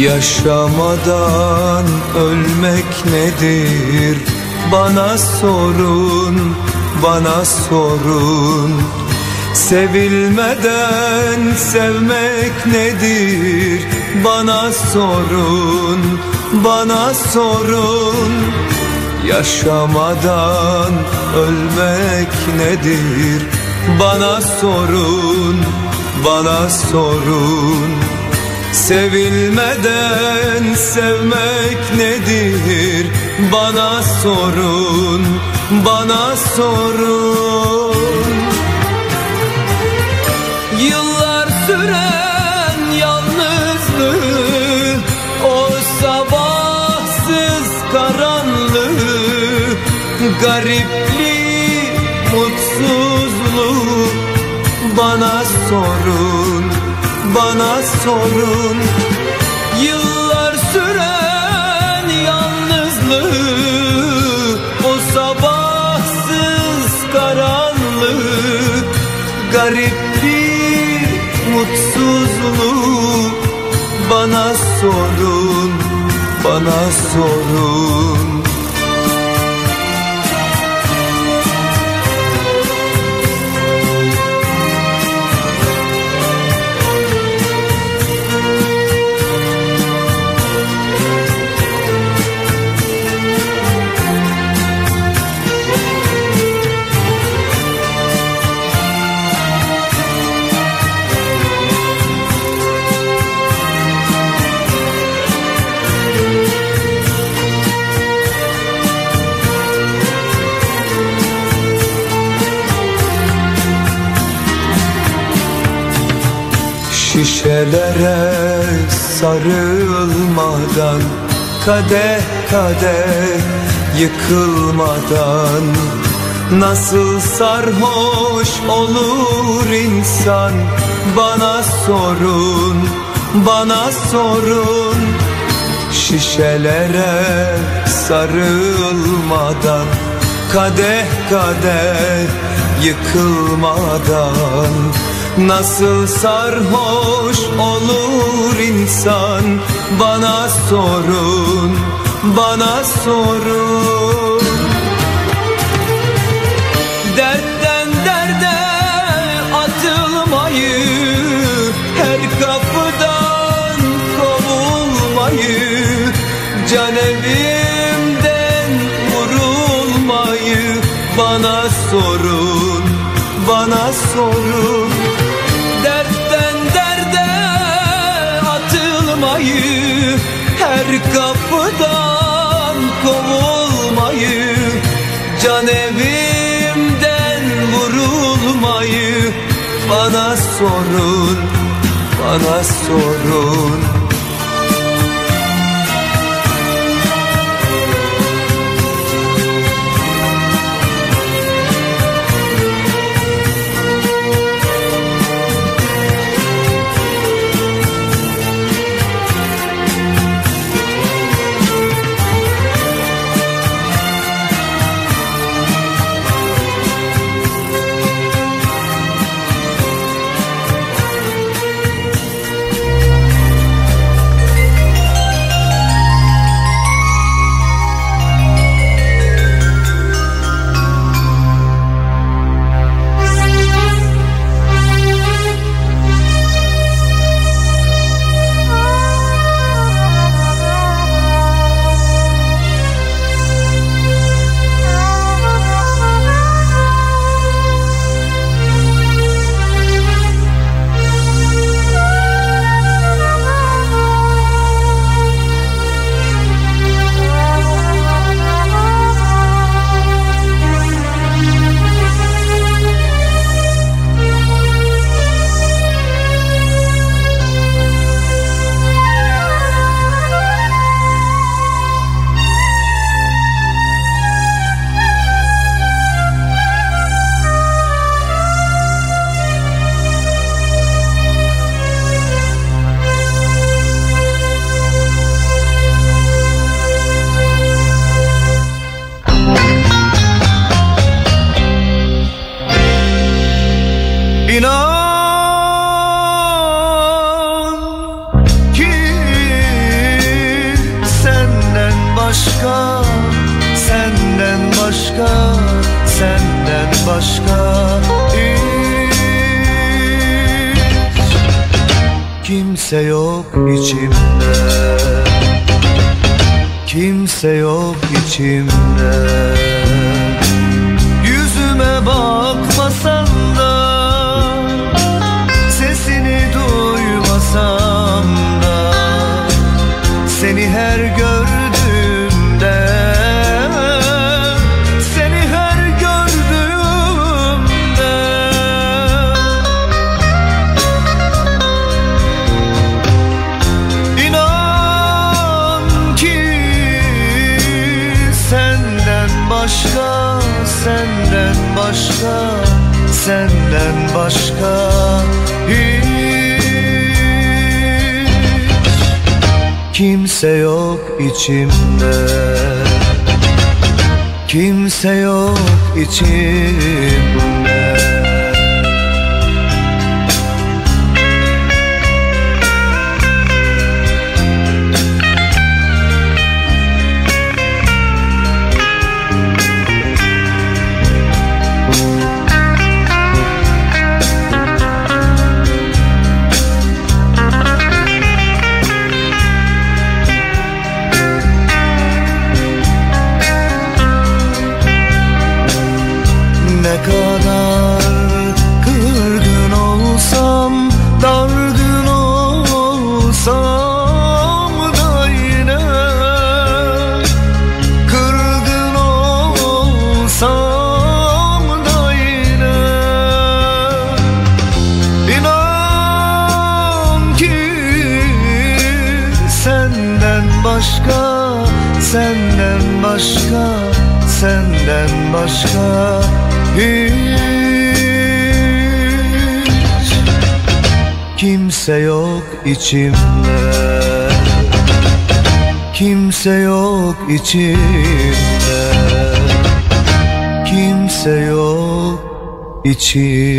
Yaşamadan ölmek nedir? Bana sorun, bana sorun Sevilmeden sevmek nedir? Bana sorun, bana sorun Yaşamadan ölmek nedir? Bana sorun, bana sorun Sevilmeden sevmek nedir? Bana sorun, bana sorun Yıllar süren yalnızlığı O sabahsız karanlığı Gariplik, mutsuzluğu Bana sorun, bana sorun. Yıllar süren yalnızlığı O sabahsız karanlık Gariplik, mutsuzluğu Bana sorun, bana sorun Şişelere sarılmadan Kadeh kadeh yıkılmadan Nasıl sarhoş olur insan? Bana sorun, bana sorun. Şişelere sarılmadan Kadeh kadeh yıkılmadan Nasıl sarhoş olur insan? Bana sorun, bana sorun sorun bana sorun ночи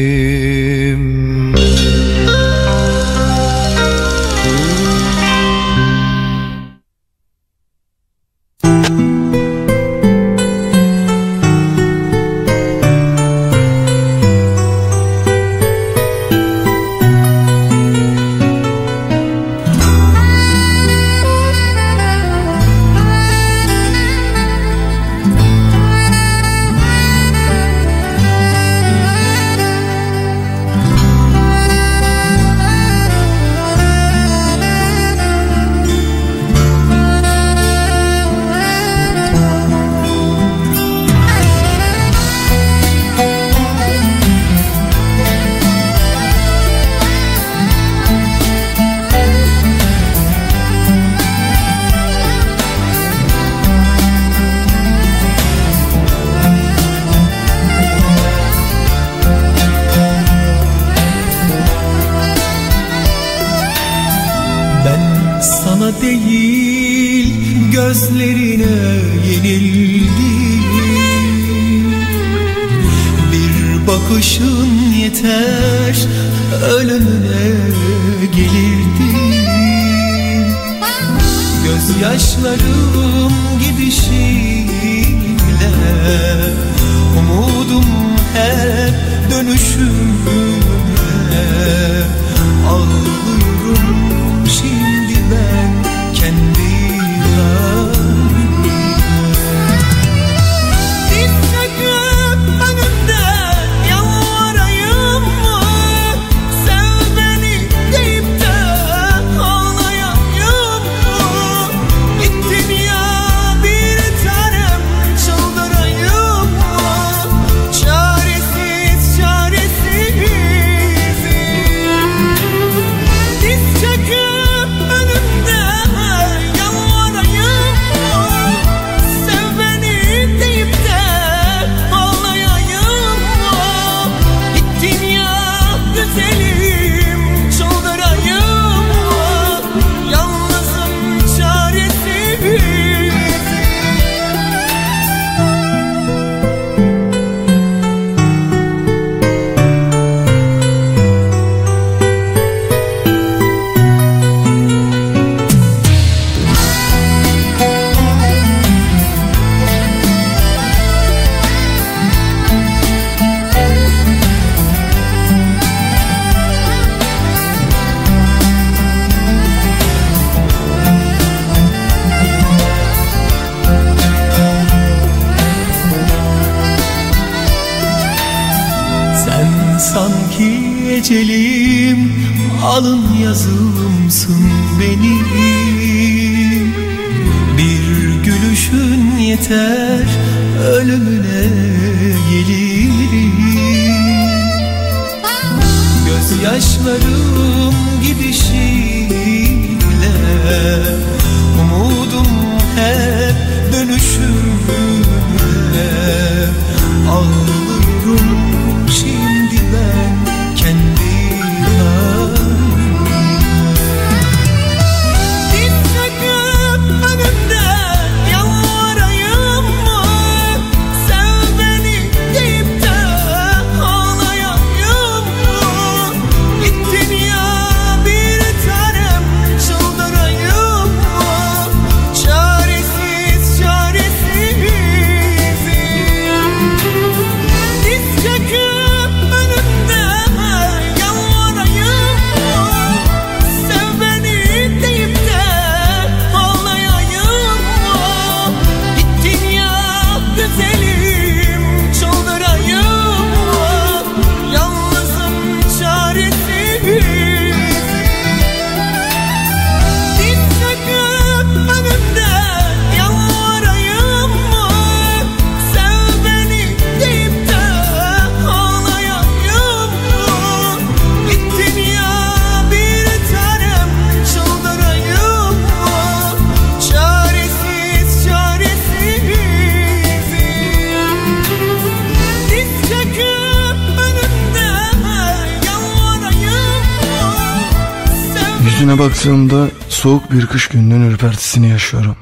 Gözlerine baktığımda soğuk bir kış gününün ürpertisini yaşıyorum.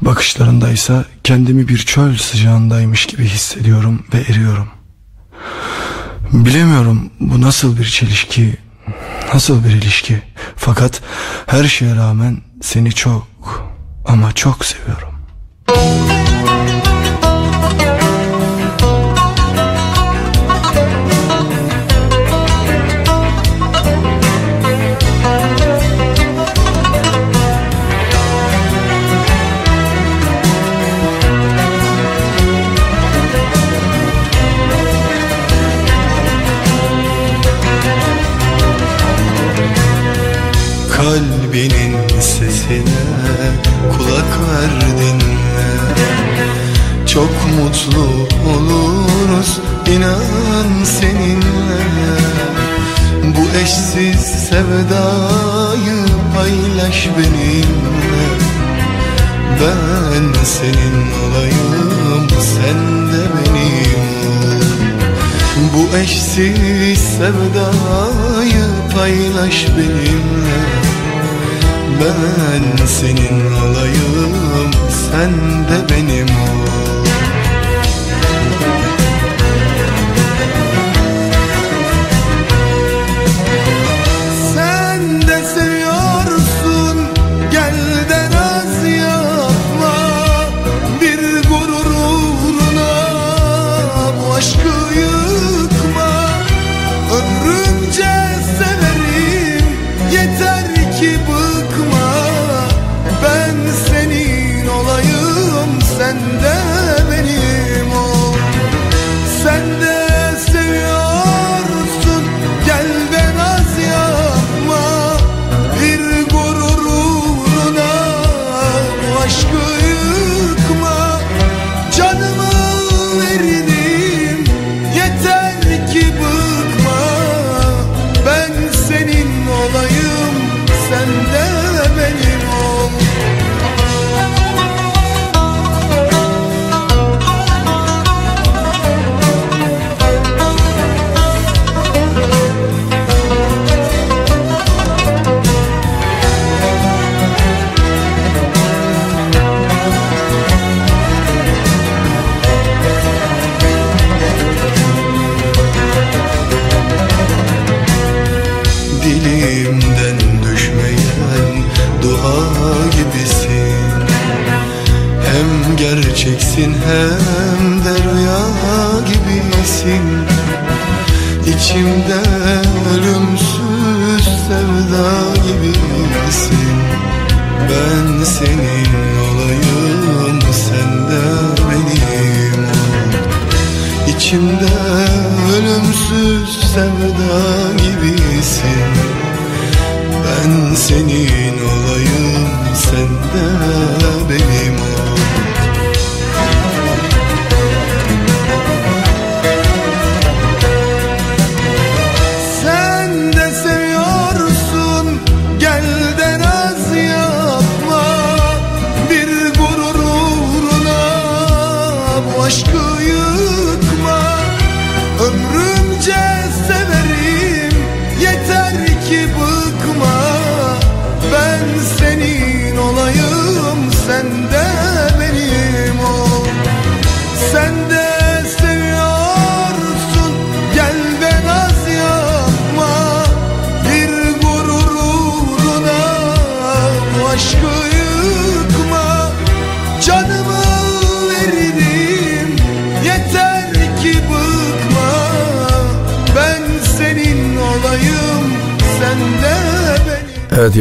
Bakışlarında ise kendimi bir çöl sıcağındaymış gibi hissediyorum ve eriyorum. Bilemiyorum bu nasıl bir çelişki, nasıl bir ilişki. Fakat her şeye rağmen seni çok ama çok seviyorum. mutlu oluruz inan seninle. Bu eşsiz sevdayı paylaş benimle. Ben senin olayım sen de benim. Bu eşsiz sevdayı paylaş benimle. Ben senin olayım, sen de benim. ol. Sevda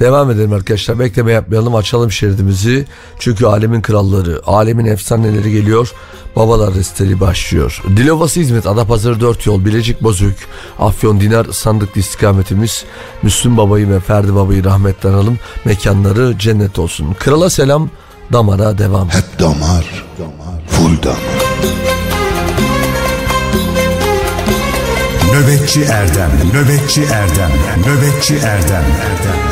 devam edelim arkadaşlar. Bekleme yapmayalım, açalım şeridimizi. Çünkü alemin kralları, alemin efsaneleri geliyor. Babalar resteli başlıyor. Dilovası hizmet, Adapazarı 4 yol, Bilecik Bozüyük, Afyon Dinar sandıklı istikametimiz. Müslüm Baba'yı ve Ferdi Baba'yı rahmetle analım. Mekanları cennet olsun. Krala selam, damara devam. Hep damar, full damar. Nöbetçi Erdem, nöbetçi Erdem, nöbetçi Erdem, Erdem,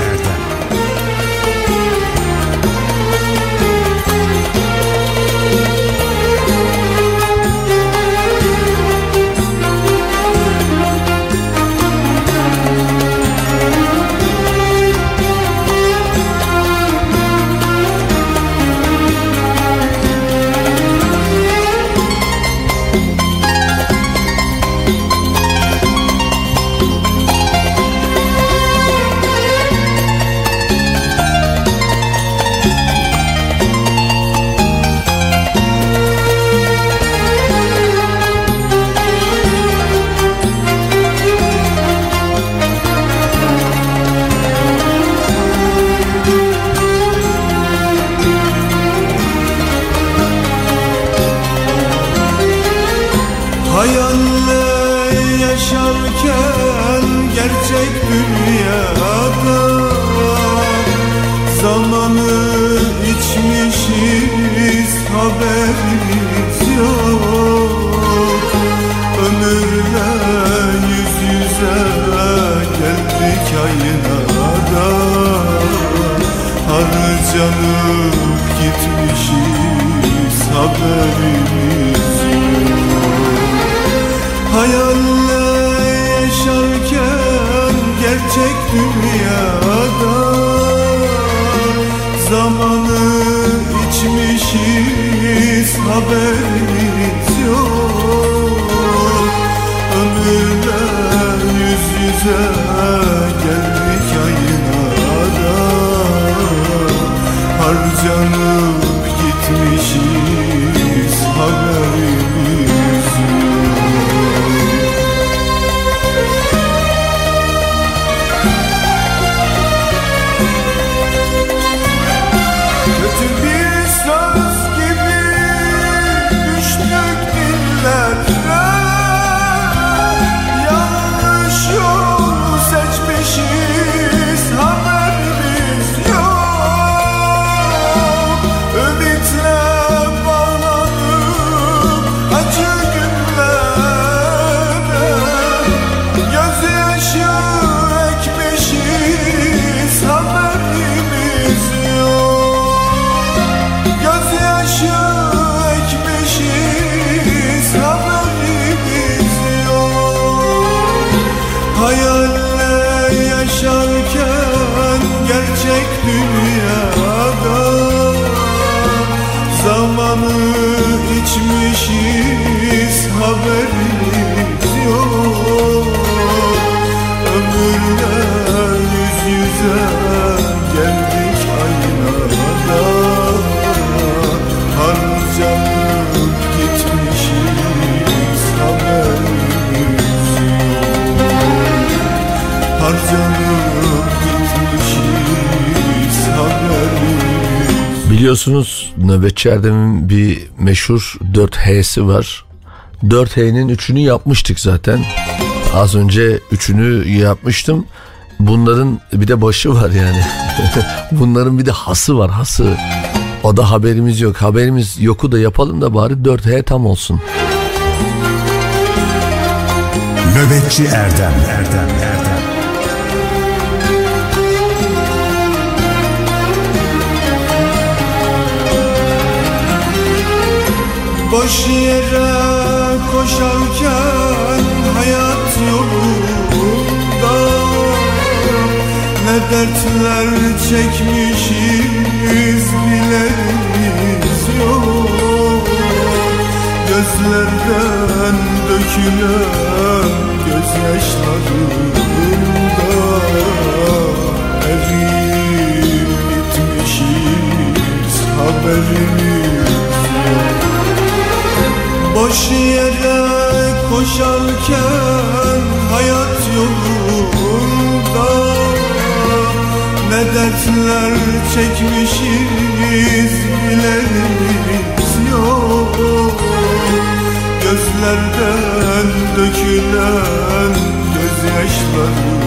Biliyorsunuz Nöbetçi Erdem'in bir meşhur 4H'si var. 4H'nin üçünü yapmıştık zaten. Az önce üçünü yapmıştım. Bunların bir de başı var yani. Bunların bir de hası var hası. O da haberimiz yok. Haberimiz yoku da yapalım da bari 4H tam olsun. Nöbetçi Erdem Erdem Erdem Boş yere koşarken hayat yolunda Ne dertler çekmişiz bilerimiz yok. Gözlerden dökülen gözyaşlarında Eriyip gitmişiz haberimiz Boş yere koşarken hayat yolunda Ne dertler çekmişiz bilerimiz yok. Gözlerden dökülen gözyaşlarında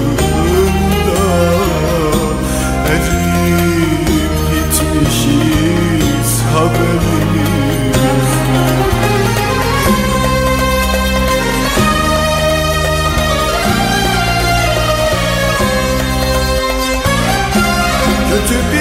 Eriyip gitmişiz haberimiz. yok Kötü bir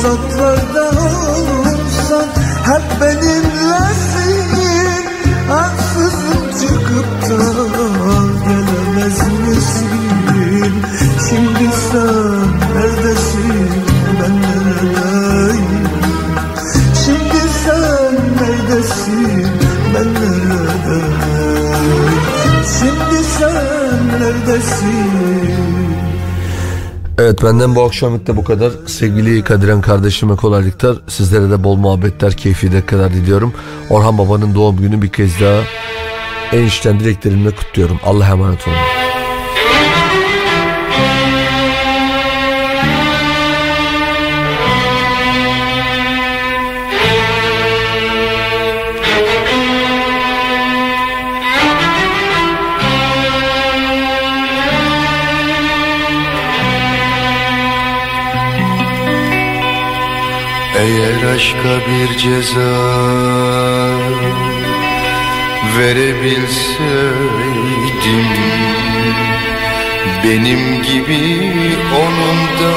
Uzaklarda olsan hep benimlesin Ansızın çıkıp da gelemez misin? Şimdi sen neredesin? Ben neredeyim? Şimdi sen neredesin? Ben neredeyim? Şimdi sen neredesin Evet benden bu akşamlık da bu kadar. Sevgili Kadiren kardeşime kolaylıklar. Sizlere de bol muhabbetler, keyifli dakikalar diliyorum. Orhan Baba'nın doğum günü bir kez daha en içten dileklerimle kutluyorum. Allah'a emanet olun. Eğer aşka bir ceza. Verebilseydim Benim gibi onun da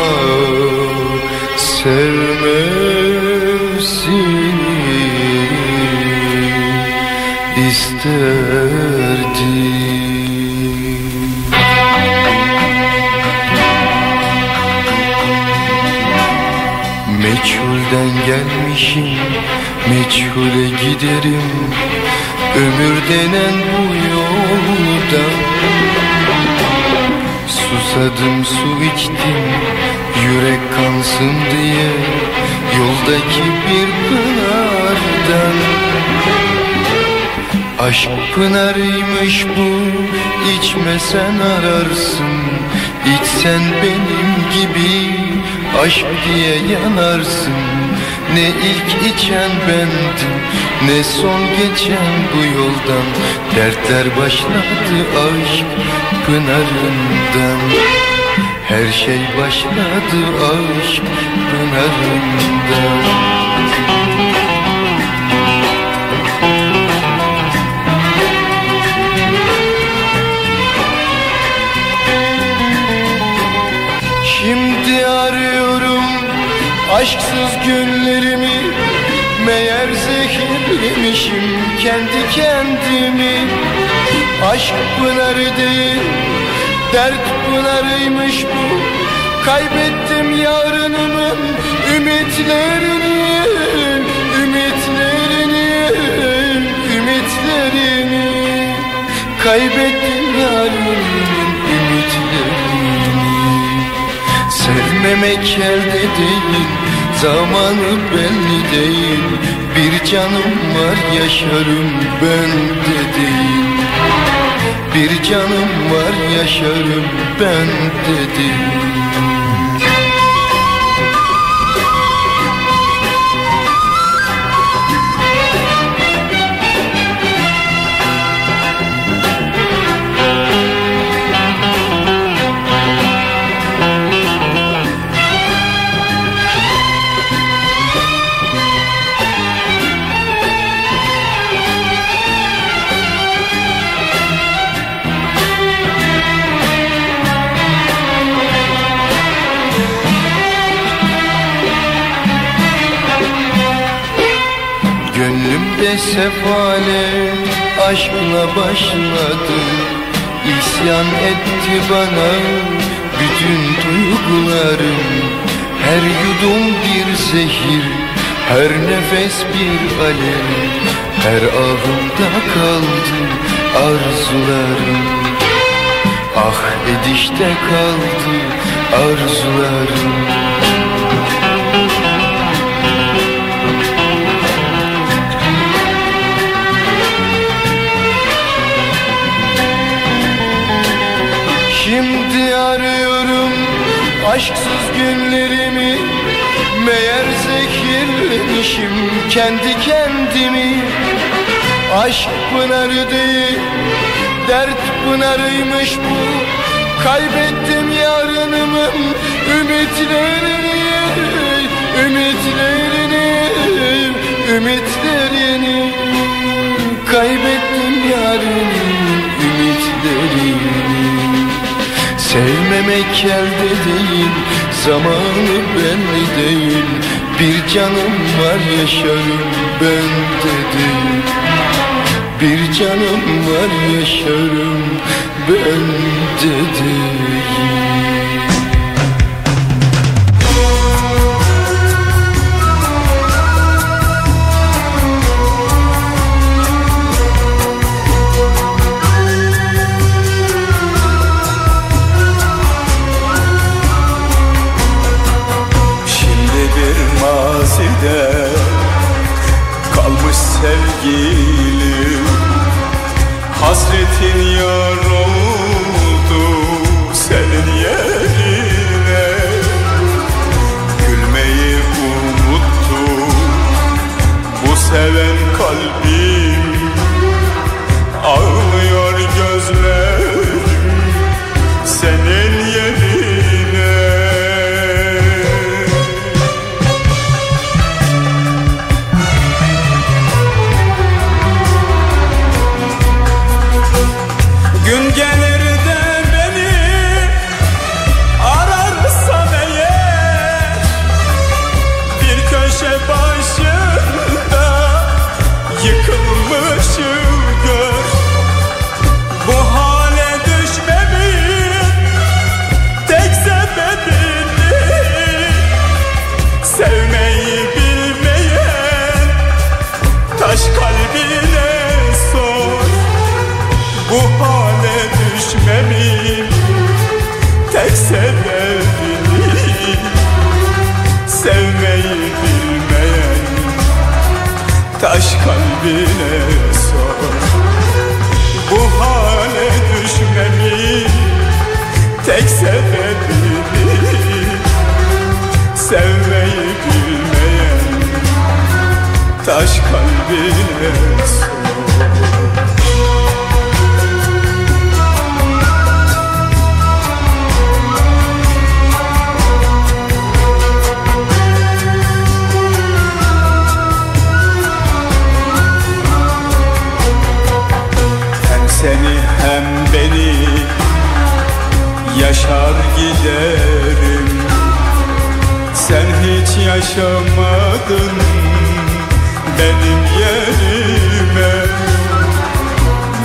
sevmesini isterdim. Meçhulden gelmişim Meçhule giderim. Ömür denen bu yolda Susadım su içtim Yürek kansın diye Yoldaki bir pınardan. Aşk pınarıymış bu İçmesen ararsın İçsen benim gibi Aşk diye yanarsın Ne ilk içen bendim Ne son geçen bu yoldan. Dertler başladı aşk pınarından. Her şey başladı aşk pınarından aşksız günlerimi Meğer zehirlemişim kendi kendimi. Aşk pınarı değil dert pınarıymış bu. Kaybettim yarınımın ümitlerini Ümitlerini, ümitlerini. Kaybettim yarınımın ümitlerini. Sevmemek elde değil Zamanı belli değil. Bir canım var yaşarım ben de değil. Bir canım var yaşarım ben dedi Gönlümde sefalet aşkla başladı. İsyan etti bana bütün duygularım. Her yudum bir zehir, her nefes bir alev Her ahımda kaldı arzularım. Ah edişte kaldı arzularım aşksız günlerimi Meğer zehirlemişim kendi kendimi. Aşk pınarı değil dert pınarıymış bu. Kaybettim yarınımın ümitlerini Ümitlerini, ümitlerini. Kaybettim yarınımın ümitlerini Sevmemek elde değil Zamanı belli değil. Bir canım var yaşarım ben de değil. Bir canım var yaşarım ben de değil yaşamadın benim yerime.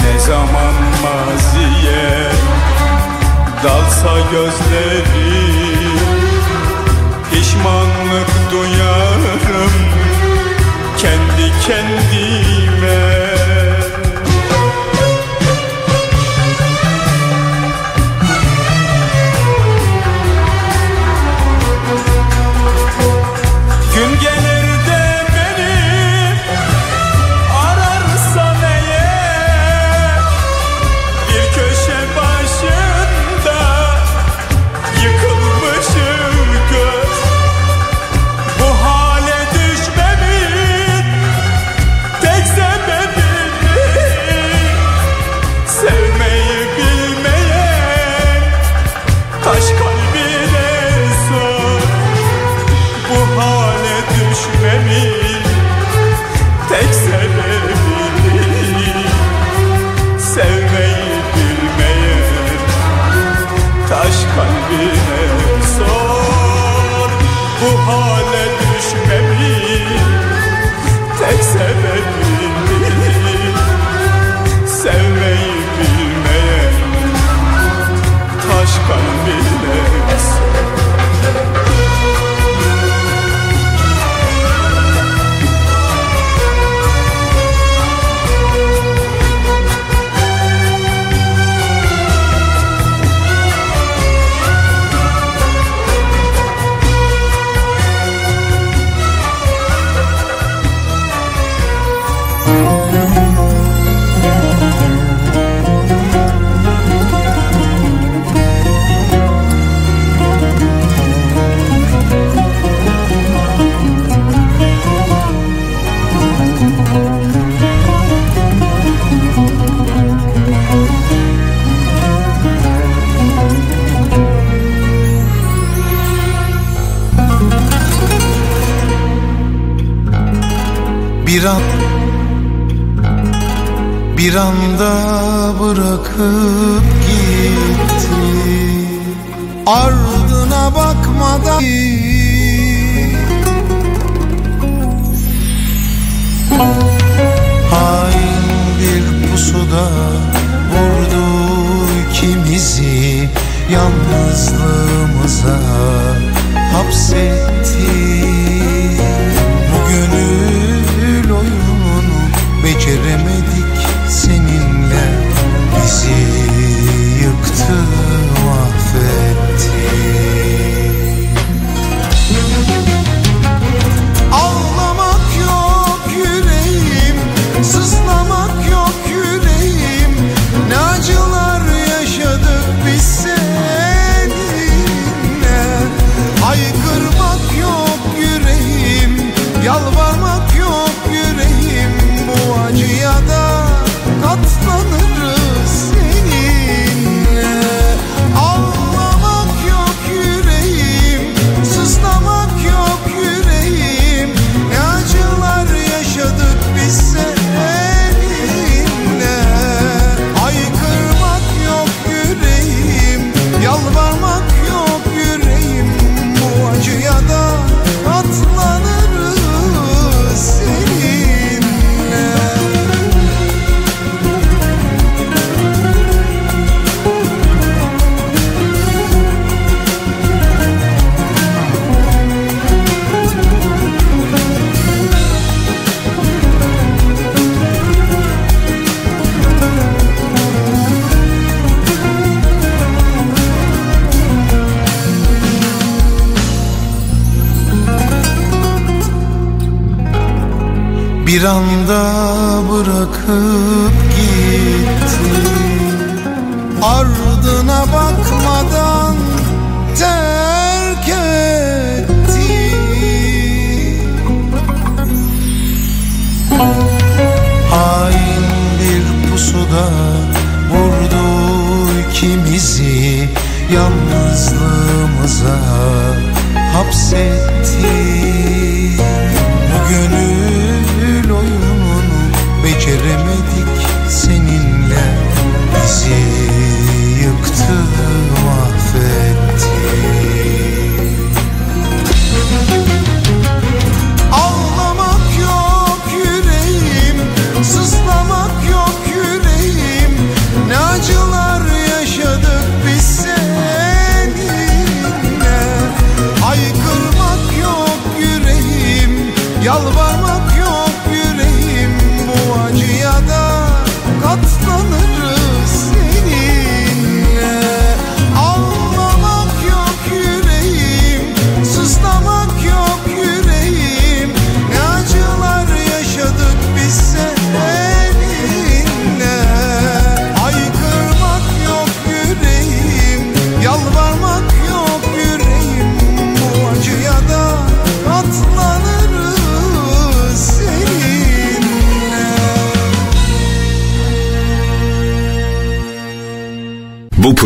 Ne zaman maziye dalsa gözlerim Pişmanlık duyarım kendi kendime Arkamda bırakıp gitti Ardına bakmadan Hain bir pusuda vurdu ikimizi Yalnızlığımıza. Hapsetti Bu gönül oyununu beceremedi. Bir anda bırakıp gitti Ardına bakmadan terk etti Hain bir pusuda vurdu ikimizi. Yalnızlığımıza hapsetti